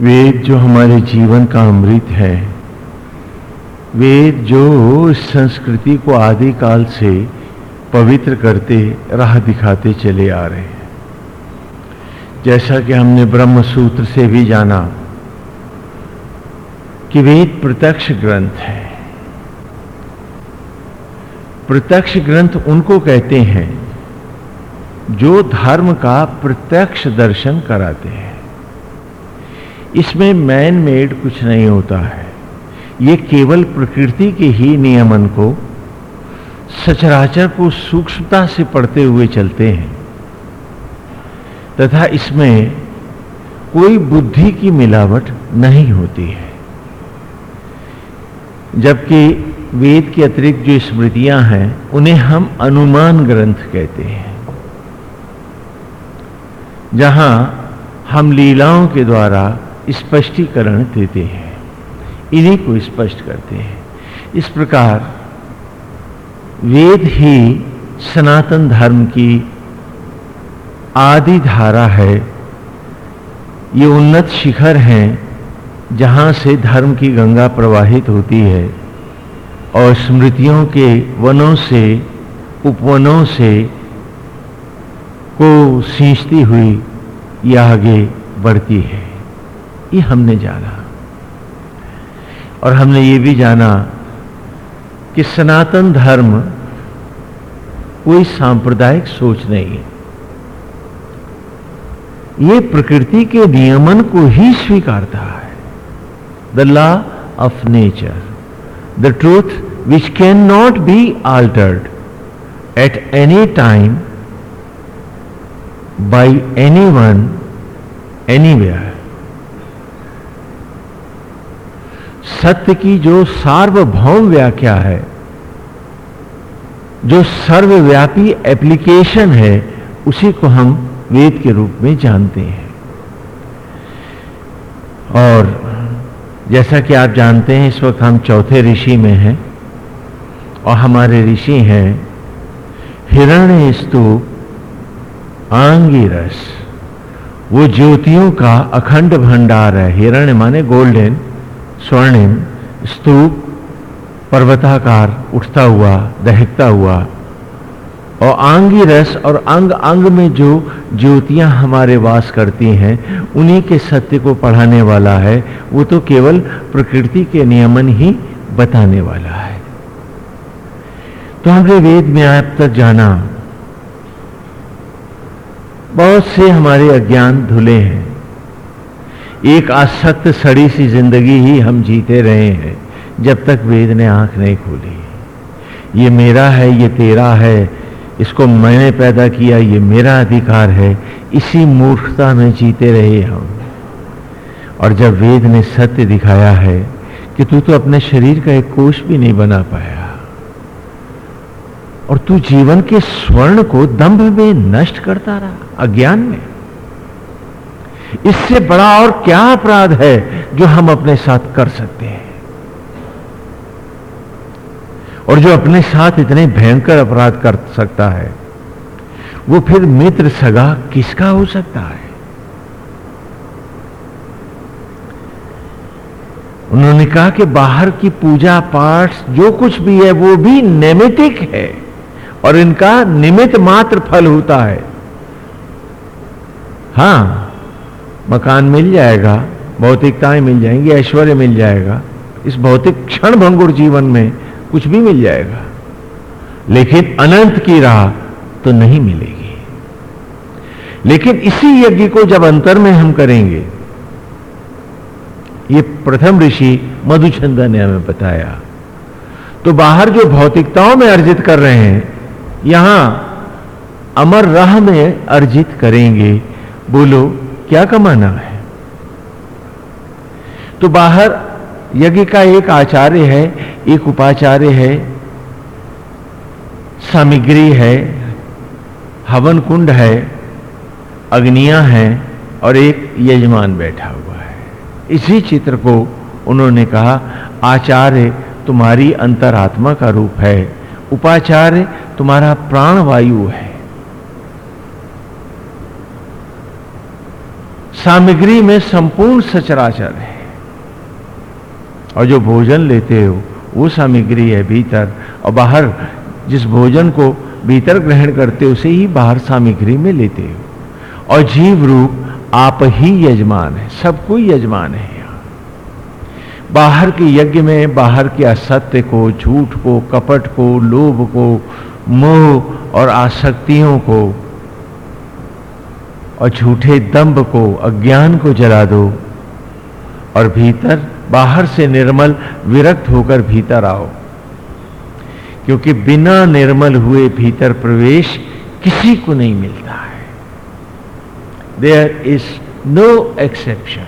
वेद जो हमारे जीवन का अमृत है, वेद जो संस्कृति को आदि काल से पवित्र करते, राह दिखाते चले आ रहे हैं। जैसा कि हमने ब्रह्म सूत्र से भी जाना कि वेद प्रत्यक्ष ग्रंथ है। प्रत्यक्ष ग्रंथ उनको कहते हैं जो धर्म का प्रत्यक्ष दर्शन कराते हैं। इसमें मैन मेड कुछ नहीं होता है। ये केवल प्रकृति के ही नियमन को सचराचर को सूक्ष्मता से पढ़ते हुए चलते हैं। तथा इसमें कोई बुद्धि की मिलावट नहीं होती है। जबकि वेद के अतिरिक्त जो स्मृतियाँ हैं, उन्हें हम अनुमान ग्रंथ कहते हैं। जहाँ हम लीलाओं के द्वारा स्पष्टीकरण देते हैं। इन्हीं को स्पष्ट करते हैं। इस प्रकार वेद ही सनातन धर्म की आदि धारा है। ये उन्नत शिखर हैं जहाँ से धर्म की गंगा प्रवाहित होती है और स्मृतियों के वनों से, उपवनों से को सींचती हुई ये आगे बढ़ती है। ये हमने जाना। और हमने ये भी जाना कि सनातन धर्म कोई सांप्रदायिक सोच नहीं है। ये प्रकृति के नियमन को ही स्वीकारता है। The law of nature the truth which can not be altered at any time by any one सत्य की जो सार्वभौम व्याख्या है, जो सर्वव्यापी एप्लीकेशन है, उसी को हम वेद के रूप में जानते हैं। और जैसा कि आप जानते हैं, इस वक्त हम चौथे ऋषि में हैं, और हमारे ऋषि हैं हिरण्य स्तूप आंगी रस वो ज्योतियों का अखंड भंडार है। हिरण्य माने गोल्डन। स्वर्णिम स्तूप पर्वताकार उठता हुआ, दहकता हुआ। और आंगी रस और अंग अंग में जो ज्योतियाँ हमारे वास करती हैं, उन्हीं के सत्य को पढ़ाने वाला है। वो तो केवल प्रकृति के नियमन ही बताने वाला है। तो हमने वेद में अब तक जाना। बहुत से हमारे अज्ञान धुले हैं। एक आसक्त सड़ी सी ज़िंदगी ही हम जीते रहे हैं, जब तक वेद ने आँख नहीं खोली। ये मेरा है, ये तेरा है, इसको मैंने पैदा किया, ये मेरा अधिकार है, इसी मूर्खता में जीते रहे हम। और जब वेद ने सत्य दिखाया है कि तू तो अपने शरीर का एक कोष भी नहीं बना पाया, और तू जीवन के स्वर्ण को दंभ में नष्ट करता रहा, अज्ञान में। इससे बड़ा और क्या अपराध है जो हम अपने साथ कर सकते हैं? और जो अपने साथ इतने भयंकर अपराध कर सकता है, वो फिर मित्र सगा किसका हो सकता है? उन्होंने कहा कि बाहर की पूजा पाठ जो कुछ भी है, वो भी नैमितिक है और इनका निमित मात्र फल होता है। हाँ मकान मिल जाएगा, भौतिकताएँ मिल जाएँगी, ऐश्वर्य मिल जाएगा, इस भौतिक क्षण भंगुर जीवन में कुछ भी मिल जाएगा। लेकिन अनंत की राह तो नहीं मिलेगी। लेकिन इसी यज्ञ को जब अंतर में हम करेंगे, ये प्रथम ऋषि मधुचंदा ने हमें बताया तो बाहर जो भौतिकताओं में अर्जित कर रहे हैं, यहाँ अमर राह में अर्जित करेंगे। बोलो क्या कमाना है? तो बाहर यज्ञ का एक आचार्य है, एक उपाचार्य है, सामग्री है, हवन कुंड है, अग्नियाँ हैं और एक यजमान बैठा हुआ है। इसी चित्र को उन्होंने कहा, आचार्य तुम्हारी अंतरात्मा का रूप है, उपाचार्य तुम्हारा प्राण वायु है। सामग्री में संपूर्ण सचराचर है। और जो भोजन लेते हो, वो सामग्री है भीतर। और बाहर जिस भोजन को भीतर ग्रहण करते हो, उसे ही बाहर सामग्री में लेते हो। और जीव रूप आप ही यजमान है, सब कोई यजमान है बाहर के यज्ञ में, बाहर के असत्य को, झूठ को, कपट को, लोभ को, मोह और आसक्तियों को और झूठे दंभ को, अज्ञान को जला दो और भीतर, बाहर से निर्मल, विरक्त होकर भीतर आओ। क्योंकि बिना निर्मल हुए भीतर प्रवेश किसी को नहीं मिलता है। देयर इज़ नो एक्सेप्शन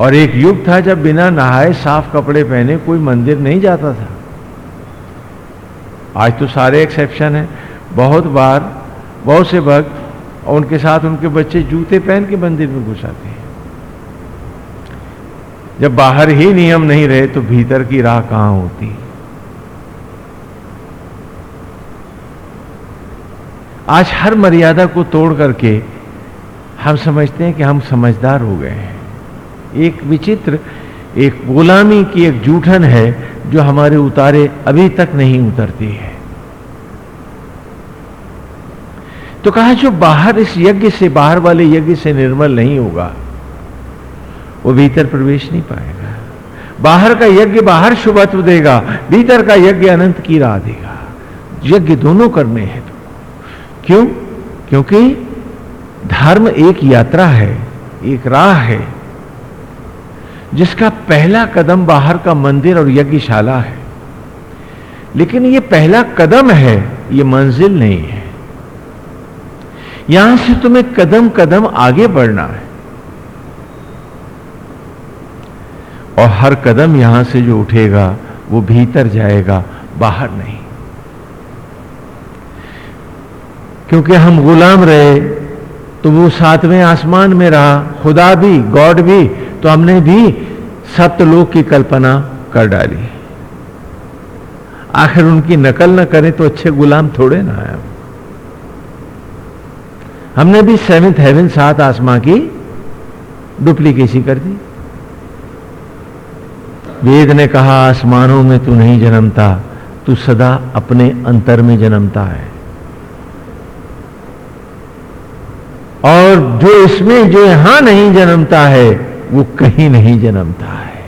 और एक युग था जब बिना नहाए साफ़ कपड़े पहने कोई मंदिर नहीं जाता था। आज तो सारे एक्सेप्शन है। बहुत बार, बहुत से और उनके साथ उनके बच्चे जूते पहन के मंदिर में घुस आते हैं। जब बाहर ही नियम नहीं रहे तो भीतर की राह कहाँ होती? आज हर मर्यादा को तोड़ करके हम समझते हैं कि हम समझदार हो गए हैं। एक विचित्र, एक गुलामी की एक जूठन है जो हमारे उतारे अभी तक नहीं उतरती है। तो कहा, जो बाहर इस यज्ञ से, बाहर वाले यज्ञ से निर्मल नहीं होगा, वो भीतर प्रवेश नहीं पाएगा। बाहर का यज्ञ बाहर शुभत्व देगा, भीतर का यज्ञ अनंत की राह देगा। यज्ञ दोनों करने हैं तो। क्यों? क्योंकि धर्म एक यात्रा है, एक राह है। जिसका पहला कदम बाहर का मंदिर और यज्ञशाला है। लेकिन ये पहला कदम है, ये मंजिल नहीं है। यहाँ से तुम्हें कदम कदम आगे बढ़ना है। और हर कदम यहाँ से जो उठेगा, वो भीतर जाएगा, बाहर नहीं। क्योंकि हम गुलाम रहे तो वो सातवें आसमान में रहा, खुदा भी, गॉड भी तो हमने भी सप्तलोक की कल्पना कर डाली। आखिर उनकी नकल न करें तो अच्छे गुलाम थोड़े ना आए हमने भी सेवेंथ हेवन सात आसमां की डुप्लीकेसी कर दी। वेद ने कहा, आसमानों में तू नहीं जन्मता, तू सदा अपने अंतर में जन्मता है। और जो इसमें जो यहाँ नहीं जन्मता है वो कहीं नहीं जन्मता है।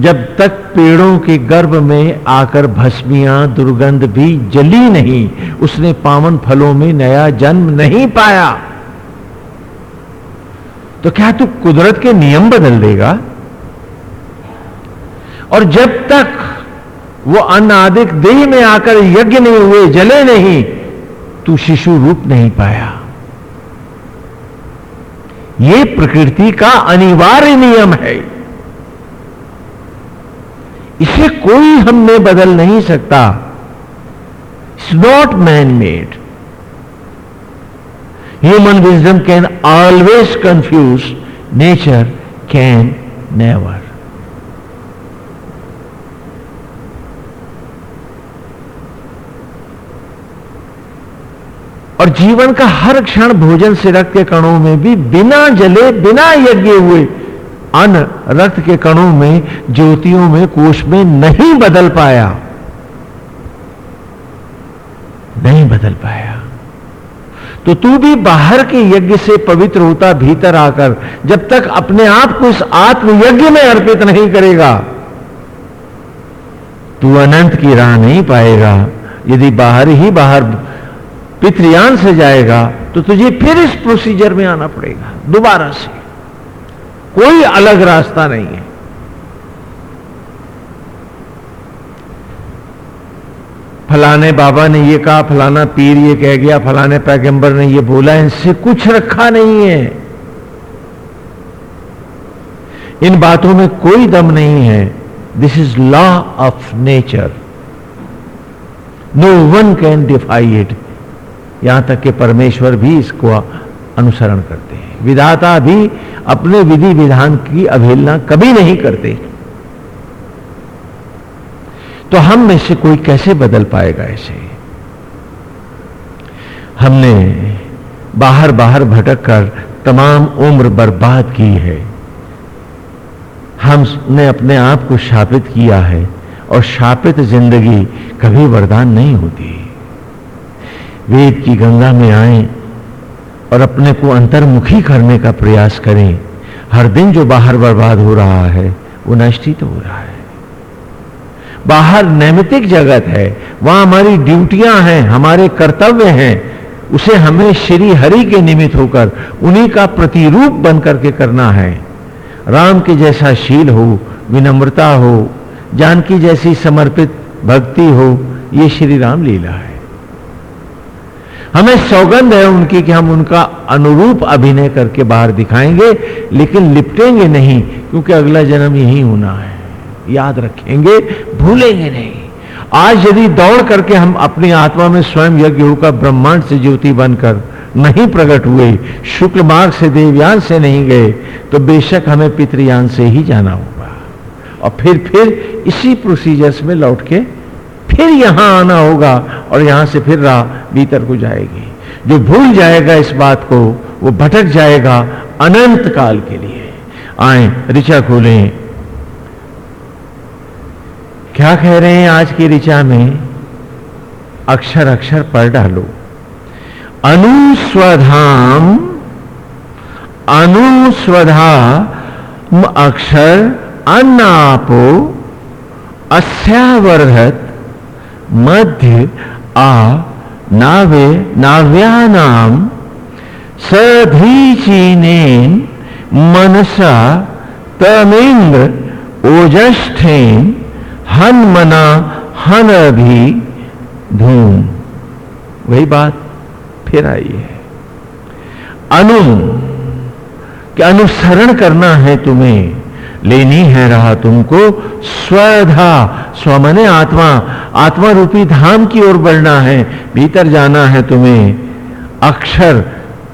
जब तक पेड़ों के गर्भ में आकर भस्मियाँ, दुर्गंध भी जली नहीं, उसने पावन फलों में नया जन्म नहीं पाया तो क्या तू कुदरत के नियम बदल देगा? और जब तक वो अनादिक देह में आकर यज्ञ नहीं हुए, जले नहीं, तू शिशु रूप नहीं पाया। ये प्रकृति का अनिवार्य नियम है। इसे कोई हमने बदल नहीं सकता। It's not man made human wisdom can always confuse nature can never और जीवन का हर क्षण भोजन से रक्त के कणों में भी बिना जले, बिना यज्ञ हुए अन्न रक्त के कणों में, ज्योतियों में, कोष में नहीं बदल पाया। नहीं बदल पाया। तो तू भी बाहर के यज्ञ से पवित्र होता भीतर आकर, जब तक अपने आप को इस आत्म यज्ञ में अर्पित नहीं करेगा, तू अनंत की राह नहीं पाएगा। यदि बाहर ही बाहर पितृयान से जाएगा तो तुझे फिर इस प्रोसीजर में आना पड़ेगा, दोबारा से। कोई अलग रास्ता नहीं है। फलाने बाबा ने ये कहा, फलाना पीर ये कह गया, फलाने पैगंबर ने ये बोला, इनसे कुछ रखा नहीं है। इन बातों में कोई दम नहीं है। This is law of nature no one can defy it यहाँ तक कि परमेश्वर भी इसको अनुसरण करते हैं। विधाता भी अपने विधि विधान की अवहेलना कभी नहीं करते। तो हम में से कोई कैसे बदल पाएगा ऐसे हमने बाहर बाहर भटक कर तमाम उम्र बर्बाद की है। हमने अपने आप को शापित किया है और शापित ज़िंदगी कभी वरदान नहीं होती। वेद की गंगा में आए और अपने को अंतर्मुखी करने का प्रयास करें। हर दिन जो बाहर बर्बाद हो रहा है, वो नष्टित हो रहा है। बाहर नैमितिक जगत है, वहाँ हमारी ड्यूटियाँ हैं, हमारे कर्तव्य हैं, उसे हमें श्री हरि के निमित्त होकर, उन्हीं का प्रतिरूप बन करके करना है। राम के जैसा शील हो, विनम्रता हो, जानकी जैसी समर्पित भक्ति हो, ये श्री राम लीला है। हमें सौगंध है उनकी कि हम उनका अनुरूप अभिनय करके बाहर दिखाएँगे, लेकिन लिपटेंगे नहीं, क्योंकि अगला जन्म यही होना है। याद रखेंगे, भूलेंगे नहीं। आज यदि दौड़ करके हम अपनी आत्मा में स्वयं यज्ञ होकर ब्रह्मांड से ज्योति बनकर नहीं प्रकट हुए शुक्ल मार्ग से देवयान से नहीं गए तो बेशक हमें पितृयान से ही जाना होगा। और फिर फिर इसी प्रोसीजर्स में लौट के फिर यहाँ आना होगा और यहाँ से फिर राह भीतर को जाएगी। जो भूल जाएगा इस बात को, वो भटक जाएगा अनंत काल के लिए। आए, ऋचा खोलें। क्या कह रहे हैं आज की ऋचा में? अक्षर अक्षर पढ़ डालो। अनुस्वधाम अनुस्वधा अक्षर अन्नापो, अस्यावर्धत मध्य आ नावे नाव्यानाम सधीचीनेन मनसा तमिंद्र ओजष्ठेन हन मना हन भी धूम। वही बात फिर आई है। अनु कि अनुसरण करना है तुम्हें? लेनी है रहा तुमको। स्वधा स्वमने आत्मा आत्मा रूपी धाम की ओर बढ़ना है, भीतर जाना है तुम्हें। अक्षर,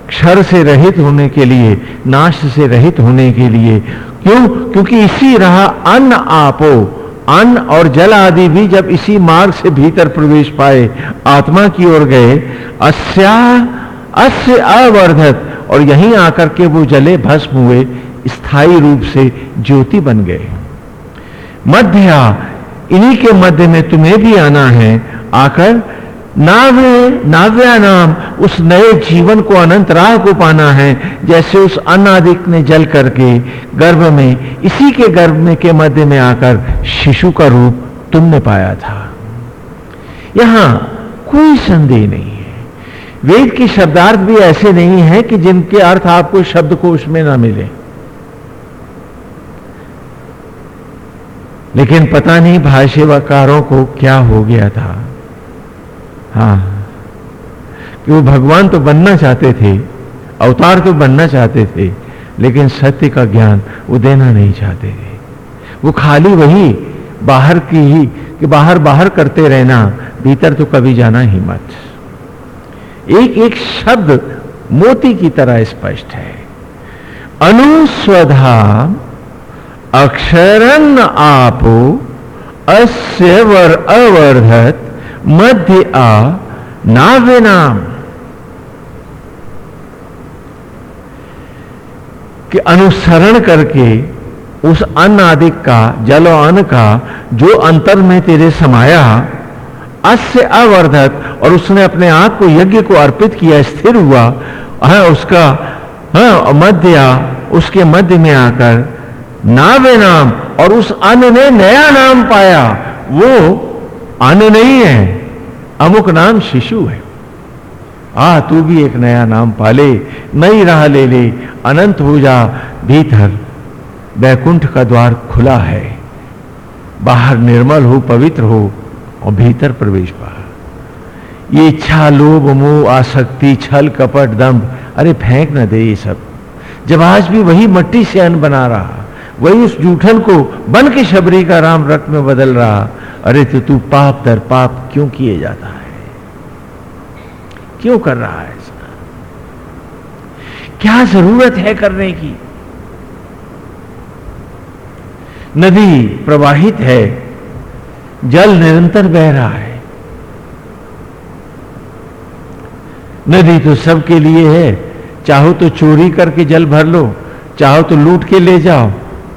क्षर से रहित होने के लिए, नाश से रहित होने के लिए। क्यों? क्योंकि इसी रहा अन्न आपो। अन्न और जल आदि भी जब इसी मार्ग से भीतर प्रवेश पाए, आत्मा की ओर गए, अस्या, अस्य अवर्धत, और यहीं आकर के वो जले, भस्म हुए। स्थायी रूप से ज्योति बन गए। मध्या, इन्हीं के मध्य में तुम्हें भी आना है। आकर नाव्य नाव्या नाम उस नए जीवन को, अनंत राह को पाना है, जैसे उस अनादिक ने जल करके गर्भ में, इसी के गर्भ में के मध्य में आकर शिशु का रूप तुमने पाया था। यहाँ कोई संदेह नहीं है। वेद के शब्दार्थ भी ऐसे नहीं है कि जिनके अर्थ आपको शब्दकोश में ना मिले। लेकिन पता नहीं भाष्यवकारों को क्या हो गया था। हाँ। कि वो भगवान तो बनना चाहते थे, अवतार तो बनना चाहते थे, लेकिन सत्य का ज्ञान वो देना नहीं चाहते थे। वो खाली वही बाहर की ही, कि बाहर बाहर करते रहना, भीतर तो कभी जाना ही मत। एक एक शब्द मोती की तरह स्पष्ट है। अनुस्वधा अक्षरन आपो, अस्य वर अवर्धत, मध्य आ नाव्य नाम कि अनुसरण करके उस अन्न आदि का जल अन्न का, जो अंतर में तेरे समाया, अस्य अवर्धत, और उसने अपने आप को यज्ञ को अर्पित किया, स्थिर हुआ, है उसका हाँ मध्य उसके मध्य में आकर नावे नाम और उस अन्न ने नया नाम पाया। वो अन्न नहीं है, अमुक नाम शिशु है। आ, तू भी एक नया नाम पाले, नई राह ले ले, अनंत हो जा, भीतर बैकुंठ का द्वार खुला है। बाहर निर्मल हो, पवित्र हो और भीतर प्रवेश पा ये इच्छा, लोभ, मोह, आसक्ति, छल, कपट, दम्भ, अरे फेंक न दे ये सब। जब आज भी वही मट्टी से अन्न बना रहा वही उस जूठन को बन के शबरी का राम रक्त में बदल रहा। अरे तो तू पाप दर पाप क्यों किए जाता है? क्यों कर रहा है ऐसा क्या ज़रूरत है करने की? नदी प्रवाहित है, जल निरंतर बह रहा है। नदी तो सबके लिए है, चाहो तो चोरी करके जल भर लो, चाहो तो लूट के ले जाओ।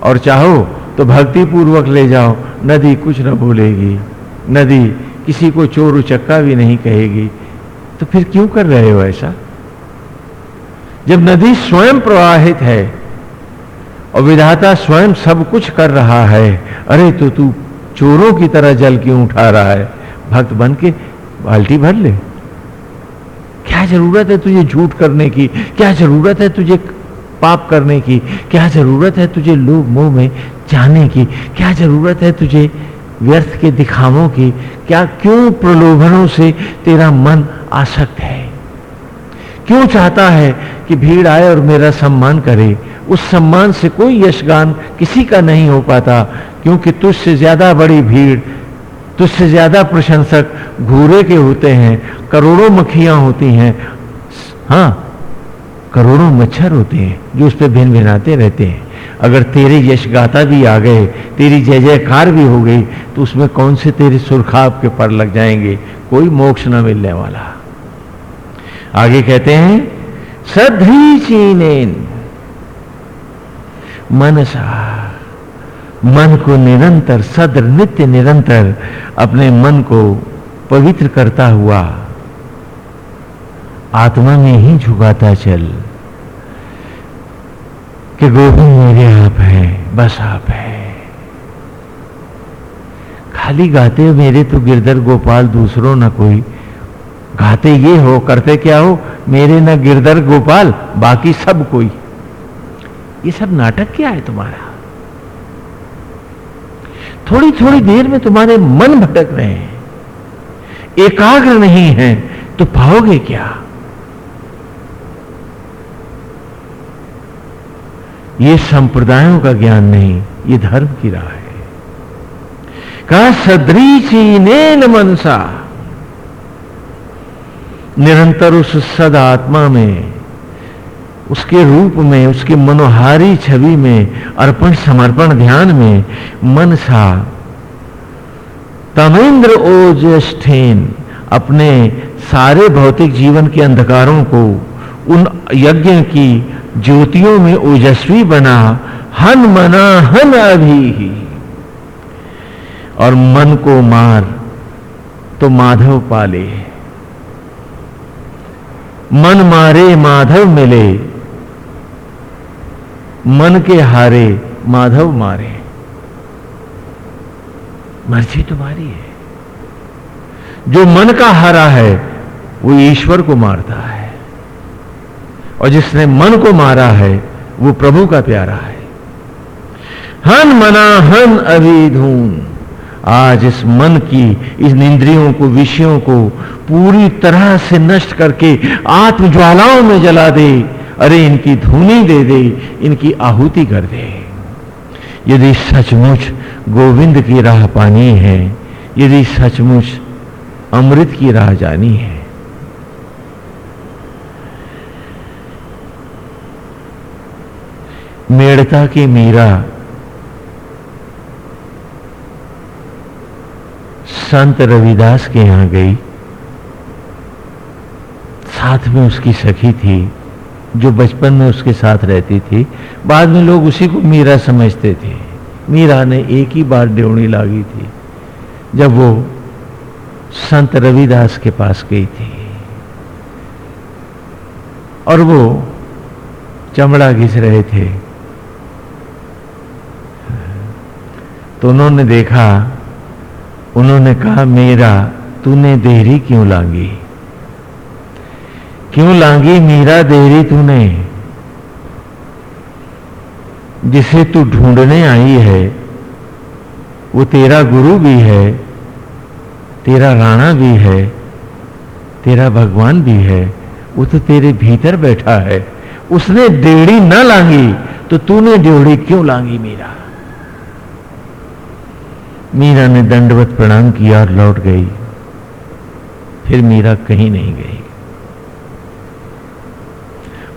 और चाहो तो भक्ति पूर्वक ले जाओ। नदी कुछ न बोलेगी। नदी किसी को चोर उचक्का भी नहीं कहेगी। तो फिर क्यों कर रहे हो ऐसा? जब नदी स्वयं प्रवाहित है और विधाता स्वयं सब कुछ कर रहा है, अरे तो तू चोरों की तरह जल क्यों उठा रहा है? भक्त बन के बाल्टी भर ले। क्या ज़रूरत है तुझे झूठ करने की? क्या ज़रूरत है तुझे पाप करने की। क्या ज़रूरत है तुझे लोभ मोह में जाने की? क्या ज़रूरत है तुझे व्यर्थ के दिखावों की? क्या क्यों प्रलोभनों से तेरा मन आसक्त है? क्यों चाहता है कि भीड़ आए और मेरा सम्मान करे? उस सम्मान से कोई यशगान किसी का नहीं हो पाता, क्योंकि तुझसे ज़्यादा बड़ी भीड़, तुझसे ज़्यादा प्रशंसक घूरे के होते हैं, करोड़ों मक्खियाँ होती हैं। हाँ करोड़ों मच्छर होते हैं, जो उस पर भिन भिनाते रहते हैं। अगर तेरे यश गाता भी आ गए, तेरी जय जयकार भी हो गई तो उसमें कौन से तेरे सुरखाब के पर लग जाएँगे? कोई मोक्ष न मिलने वाला। आगे कहते हैं सधी चीनेन। मनसा, मन को निरंतर, सद्र नित्य निरंतर अपने मन को पवित्र करता हुआ आत्मा में ही झुकाता चल। कि गोविंद मेरे आप है, बस आप है। खाली गाते हो मेरे तो गिरधर गोपाल दूसरों ना कोई। गाते ये हो, करते क्या हो, मेरे न गिरधर गोपाल, बाकी सब कोई। ये सब नाटक क्या है तुम्हारा? थोड़ी थोड़ी देर में तुम्हारे मन भटक रहे हैं। एकाग्र नहीं है तो पाओगे क्या? ये संप्रदायों का ज्ञान नहीं, ये धर्म की राह है। कहा सदरीची ने मनसा। निरंतर उस सद आत्मा में, उसके रूप में, उसकी मनोहारी छवि में, अर्पण समर्पण ध्यान में मन सा तमेंद्र ओजस्थेन अपने सारे भौतिक जीवन के अंधकारों को उन यज्ञ की ज्योतियों में ओजस्वी बना, हन मना हन अभी ही। और मन को मार तो माधव पाले। मन मारे, माधव मिले। मन के हारे, माधव मारे। मर्ज़ी तुम्हारी है। जो मन का हारा है, वो ईश्वर को मारता है। और जिसने मन को मारा है, वो प्रभु का प्यारा है। हन मना हन अभी धून आज इस मन की, इस इंद्रियों को, विषयों को पूरी तरह से नष्ट करके आत्म ज्वालाओं में जला दे। अरे, इनकी धुनी दे दे, इनकी आहुति कर दे। यदि सचमुच गोविंद की राह पानी है, यदि सचमुच अमृत की राह जानी है मेड़ता की मीरा, संत रविदास के यहाँ गई। साथ में उसकी सखी थी, जो बचपन में उसके साथ रहती थी। बाद में लोग उसी को मीरा समझते थे। मीरा ने एक ही बार ड्योणी लागी थी, जब वो संत रविदास के पास गई थी। और वो चमड़ा घिस रहे थे। तो उन्होंने देखा, उन्होंने कहा, मेरा, तूने देरी क्यों लांगी? क्यों लांगी मेरा देरी तूने? जिसे तू ढूँढने आई है, वो तेरा गुरु भी है, तेरा राणा भी है, तेरा भगवान भी है, वो तो तेरे भीतर बैठा है। उसने देड़ी ना लांगी तो तूने ड्योड़ी क्यों लांगी मीरा? मीरा ने दंडवत प्रणाम किया और लौट गई। फिर मीरा कहीं नहीं गई।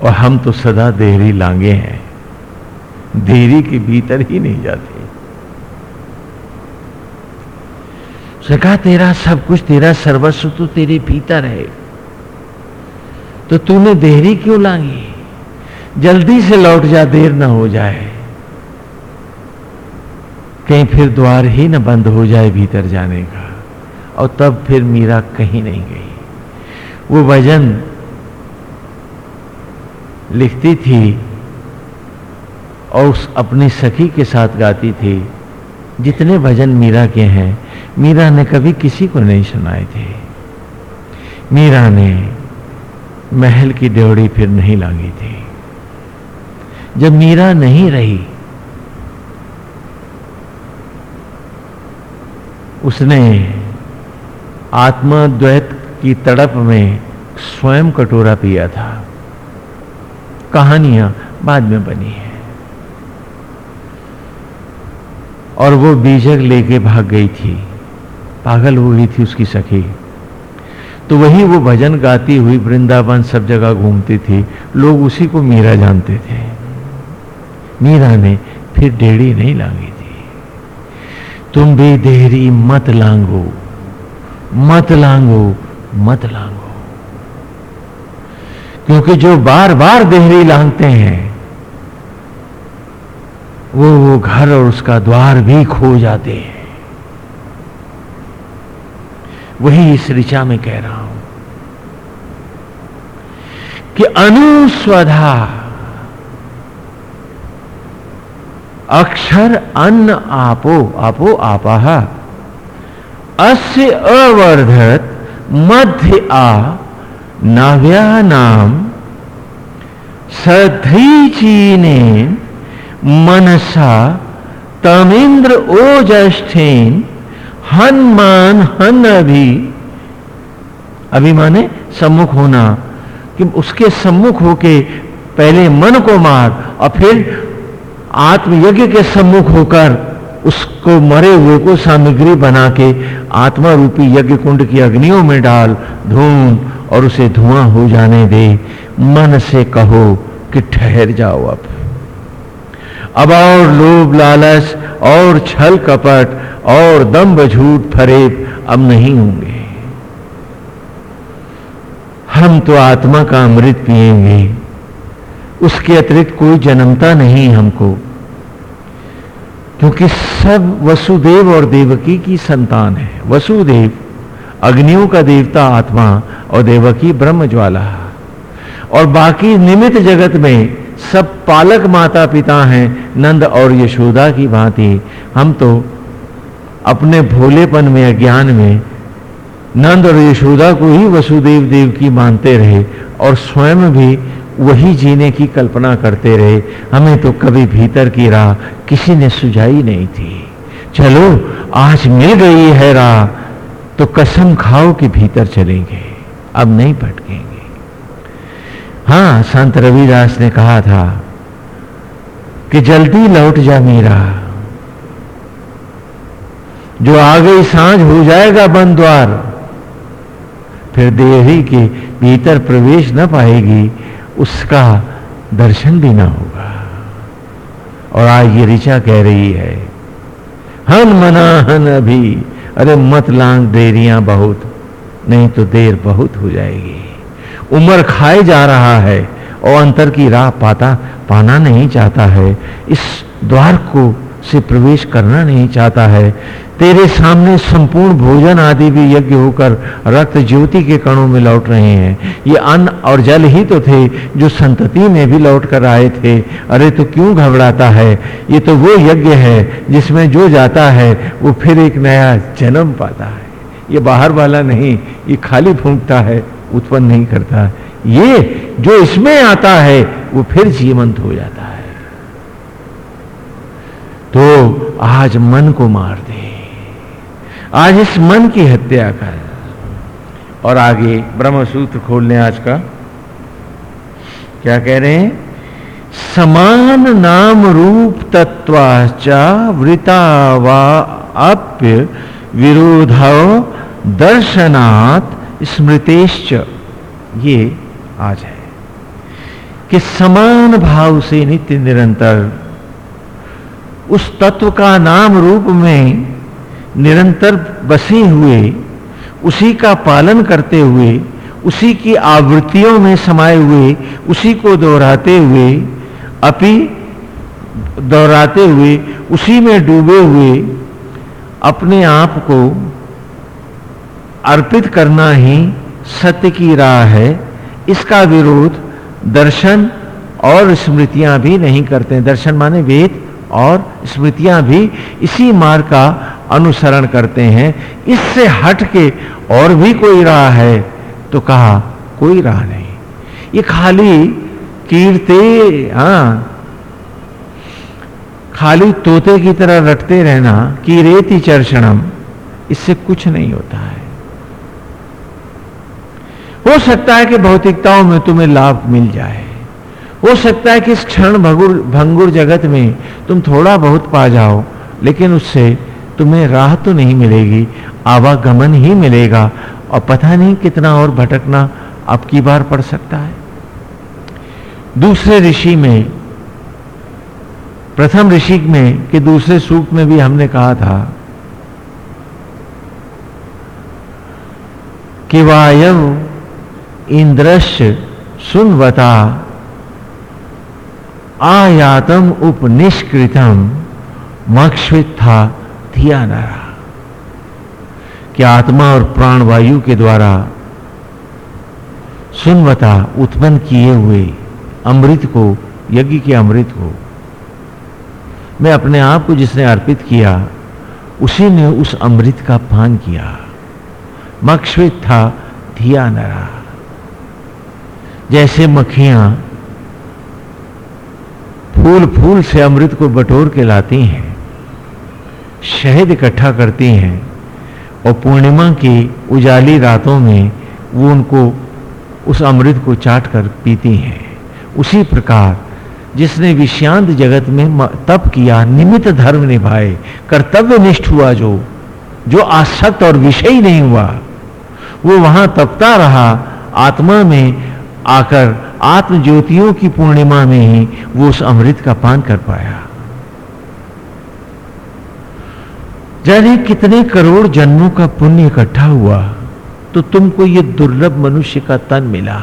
और हम तो सदा देहरी लांगे हैं। देरी के भीतर ही नहीं जाते। सका तेरा सब कुछ, तेरा सर्वस्व तो तेरे भीतर है। तो तूने देहरी क्यों लांगी? जल्दी से लौट जा, देर ना हो जाए। कहीं फिर द्वार ही न बंद हो जाए भीतर जाने का। और तब फिर मीरा कहीं नहीं गई। वो भजन लिखती थी और उस अपनी सखी के साथ गाती थी। जितने भजन मीरा के हैं, मीरा ने कभी किसी को नहीं सुनाए थे। मीरा ने महल की ड्योड़ी फिर नहीं लांगी थी। जब मीरा नहीं रही उसने आत्मद्वैत की तड़प में स्वयं कटोरा पिया था। कहानियाँ बाद में बनी है। और वो बीजक लेके भाग गई थी। पागल हो गई थी उसकी सखी। तो वही वो भजन गाती हुई वृंदावन सब जगह घूमती थी। लोग उसी को मीरा जानते थे। मीरा ने फिर डेढ़ी नहीं लांगी। तुम भी देहरी मत लांगो। मत लांगो मत लांगो। क्योंकि जो बार बार देहरी लांगते हैं, वो वो घर और उसका द्वार भी खो जाते हैं। वही इस ऋचा में कह रहा हूँ कि अनुस्वधा अक्षर अन्न आपो आपो आपाह अस्य अवर्धत, मध्य आ नाव्या नाम सधीचीने मनसा, तमेंद्र ओजष्ठेन, हनुमान हन अभी अभी माने सम्मुख होना, कि उसके सम्मुख होके पहले मन को मार, और फिर आत्मयज्ञ के सम्मुख होकर उसको मरे हुए को सामग्री बना के आत्मा रूपी यज्ञ कुंड की अग्नियों में डाल धून और उसे धुआँ हो जाने दे। मन से कहो कि ठहर जाओ अब। अब और लोभ लालच और छल कपट और दम्भ झूठ फरेब अब नहीं होंगे। हम तो आत्मा का अमृत पिएँगे उसके अतिरिक्त कोई जन्मता नहीं हमको, क्योंकि सब वसुदेव और देवकी की संतान है। वसुदेव, अग्नियों का देवता आत्मा और देवकी ब्रह्म ज्वाला और बाकी निमित जगत में सब पालक माता पिता हैं, नंद और यशोदा की भांति। हम तो अपने भोलेपन में, अज्ञान में, नंद और यशोदा को ही वसुदेव देव की मानते रहे और स्वयं भी वही जीने की कल्पना करते रहे। हमें तो कभी भीतर की राह किसी ने सुझाई नहीं थी। चलो, आज मिल गई है राह तो कसम खाओ कि भीतर चलेंगे, अब नहीं भटकेंगे। हाँ संत रविदास ने कहा था कि जल्दी लौट जा मीरा। जो आ गई साँझ हो जाएगा बंद द्वार, फिर देवी के भीतर प्रवेश न पाएगी उसका दर्शन भी ना होगा। और आज ये ऋचा कह रही है हन मना हन अभी, अरे मत लांग देरियाँ बहुत, नहीं तो देर बहुत हो जाएगी। उम्र खाए जा रहा है और अंतर की राह पाता, पाना नहीं चाहता है। इस द्वार को से प्रवेश करना नहीं चाहता है। तेरे सामने संपूर्ण भोजन आदि भी यज्ञ होकर रक्त ज्योति के कणों में लौट रहे हैं। ये अन्न और जल ही तो थे जो संतति में भी लौट कर आए थे। अरे तो क्यों घबराता है? ये तो वो यज्ञ है जिसमें जो जाता है, वो फिर एक नया जन्म पाता है। ये बाहर वाला नहीं, ये खाली फूंकता है, उत्पन्न नहीं करता। ये जो इसमें आता है, वो फिर जीवंत हो जाता है। तो आज मन को मार दे। आज इस मन की हत्या कर और आगे ब्रह्मसूत्र खोल लें आज का। क्या कह रहे हैं? समान नाम रूप तत्वाचा वृता अप्य विरोध दर्शनात् स्मृतेश्च। ये आज है कि समान भाव से नित्य निरंतर उस तत्व का नाम रूप में निरंतर बसे हुए, उसी का पालन करते हुए, उसी की आवृत्तियों में समाये हुए, उसी को दोहराते हुए, अपी दोहराते हुए, उसी में डूबे हुए, अपने आप को अर्पित करना ही सत्य की राह है। इसका विरोध दर्शन और स्मृतियाँ भी नहीं करते। दर्शन माने वेद और स्मृतियाँ भी। इसी मार्ग का अनुसरण करते हैं, इससे हट के और भी कोई राह है? तो कहा, कोई राह नहीं। ये खाली कीर्ते हाँ खाली तोते की तरह रटते रहना कि रेती चर्षणम, इससे कुछ नहीं होता है। हो सकता है कि भौतिकताओं में तुम्हें लाभ मिल जाए। हो सकता है कि इस क्षण भंगुर भंगुर जगत में तुम थोड़ा बहुत पा जाओ, लेकिन उससे तुम्हें राह तो नहीं मिलेगी, आवागमन ही मिलेगा, और पता नहीं कितना और भटकना अब की बार पड़ सकता है। दूसरे ऋषि में, प्रथम ऋषि में कि दूसरे सूक्त में भी हमने कहा था कि वायव इंद्रश्य सुनवता आयातम उपनिष्कृतम मक्षित था थिया नरा कि आत्मा और प्राणवायु के द्वारा सुनवता उत्पन्न किए हुए अमृत को, यज्ञ के अमृत को मैं अपने आप को जिसने अर्पित किया, उसी ने उस अमृत का पान किया। मक्षवित था धिया नरा जैसे मक्खियाँ फूल फूल से अमृत को बटोर के लाती हैं शहद इकट्ठा करती हैं और पूर्णिमा की उजाली रातों में वो उनको उस अमृत को चाट कर पीती हैं। उसी प्रकार जिसने विषांत जगत में तप किया निमित धर्म निभाए कर्तव्य निष्ठ हुआ जो जो आसक्त और विषय नहीं हुआ, वो वहाँ तपता रहा, आत्मा में आकर आत्म ज्योतियों की पूर्णिमा में ही वो उस अमृत का पान कर पाया। जाने कितने करोड़ जन्मों का पुण्य इकट्ठा हुआ तो तुमको ये दुर्लभ मनुष्य का तन मिला।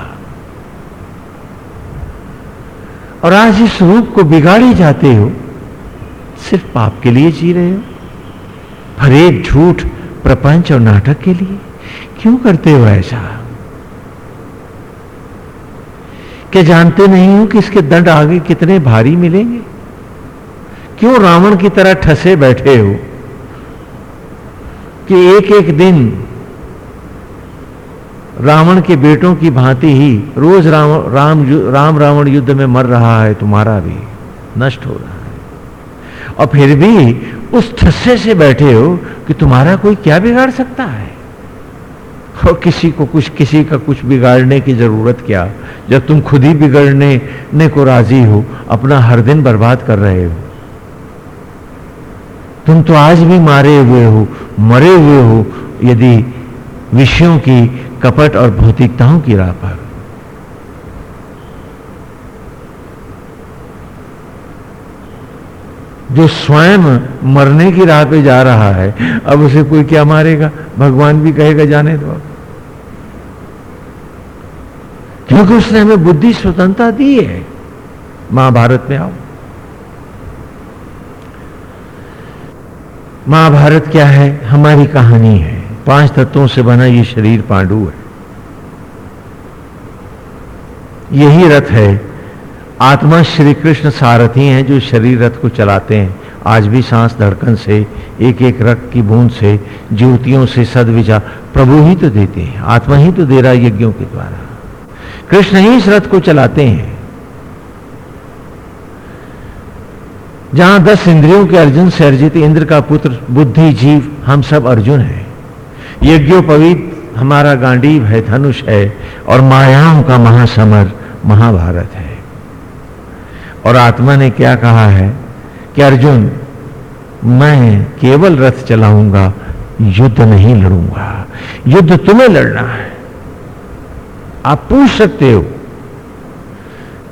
और आज इस रूप को बिगाड़े जाते हो, सिर्फ़ पाप के लिए जी रहे हो फरेब झूठ प्रपंच और नाटक के लिए। क्यों करते हो ऐसा? क्या जानते नहीं हो कि इसके दंड आगे कितने भारी मिलेंगे? क्यों रावण की तरह ठसे बैठे हो? कि एक एक दिन रावण के बेटों की भांति ही रोज राम राम राम रावण युद्ध में मर रहा है, तुम्हारा भी नष्ट हो रहा है। और फिर भी उस ठस्से से बैठे हो कि तुम्हारा कोई क्या बिगाड़ सकता है? और किसी को कुछ, किसी का कुछ बिगाड़ने की ज़रूरत क्या? जब तुम खुद ही बिगड़ने ने को राज़ी हो, अपना हर दिन बर्बाद कर रहे हो। तुम तो आज भी मारे हुए हो, मरे हुए हो, यदि विषयों की कपट और भौतिकताओं की राह पर। जो स्वयं मरने की राह पे जा रहा है, अब उसे कोई क्या मारेगा? भगवान भी कहेगा, जाने दो। क्योंकि उसने हमें बुद्धि स्वतंत्रता दी है। महाभारत में आओ। महाभारत क्या है? हमारी कहानी है। पाँच तत्वों से बना ये शरीर पांडु है यही रथ है। आत्मा श्री कृष्ण सारथी हैं जो शरीर रथ को चलाते हैं। आज भी सांस धड़कन से एक एक रक्त की बूंद से, ज्योतियों से सदविचार प्रभु ही तो देते हैं। आत्मा ही तो दे रहा यज्ञों के द्वारा। कृष्ण ही इस रथ को चलाते हैं। जहाँ दस इंद्रियों के अर्जुन से अर्जित इंद्र का पुत्र, बुद्धि, जीव, हम सब अर्जुन हैं। यज्ञोपवीत हमारा गांडीव है, धनुष है, और मायाओं का महासमर, महाभारत है। और आत्मा ने क्या कहा है कि अर्जुन, मैं केवल रथ चलाऊँगा, युद्ध नहीं लड़ूँगा। युद्ध तुम्हें लड़ना है। आप पूछ सकते हो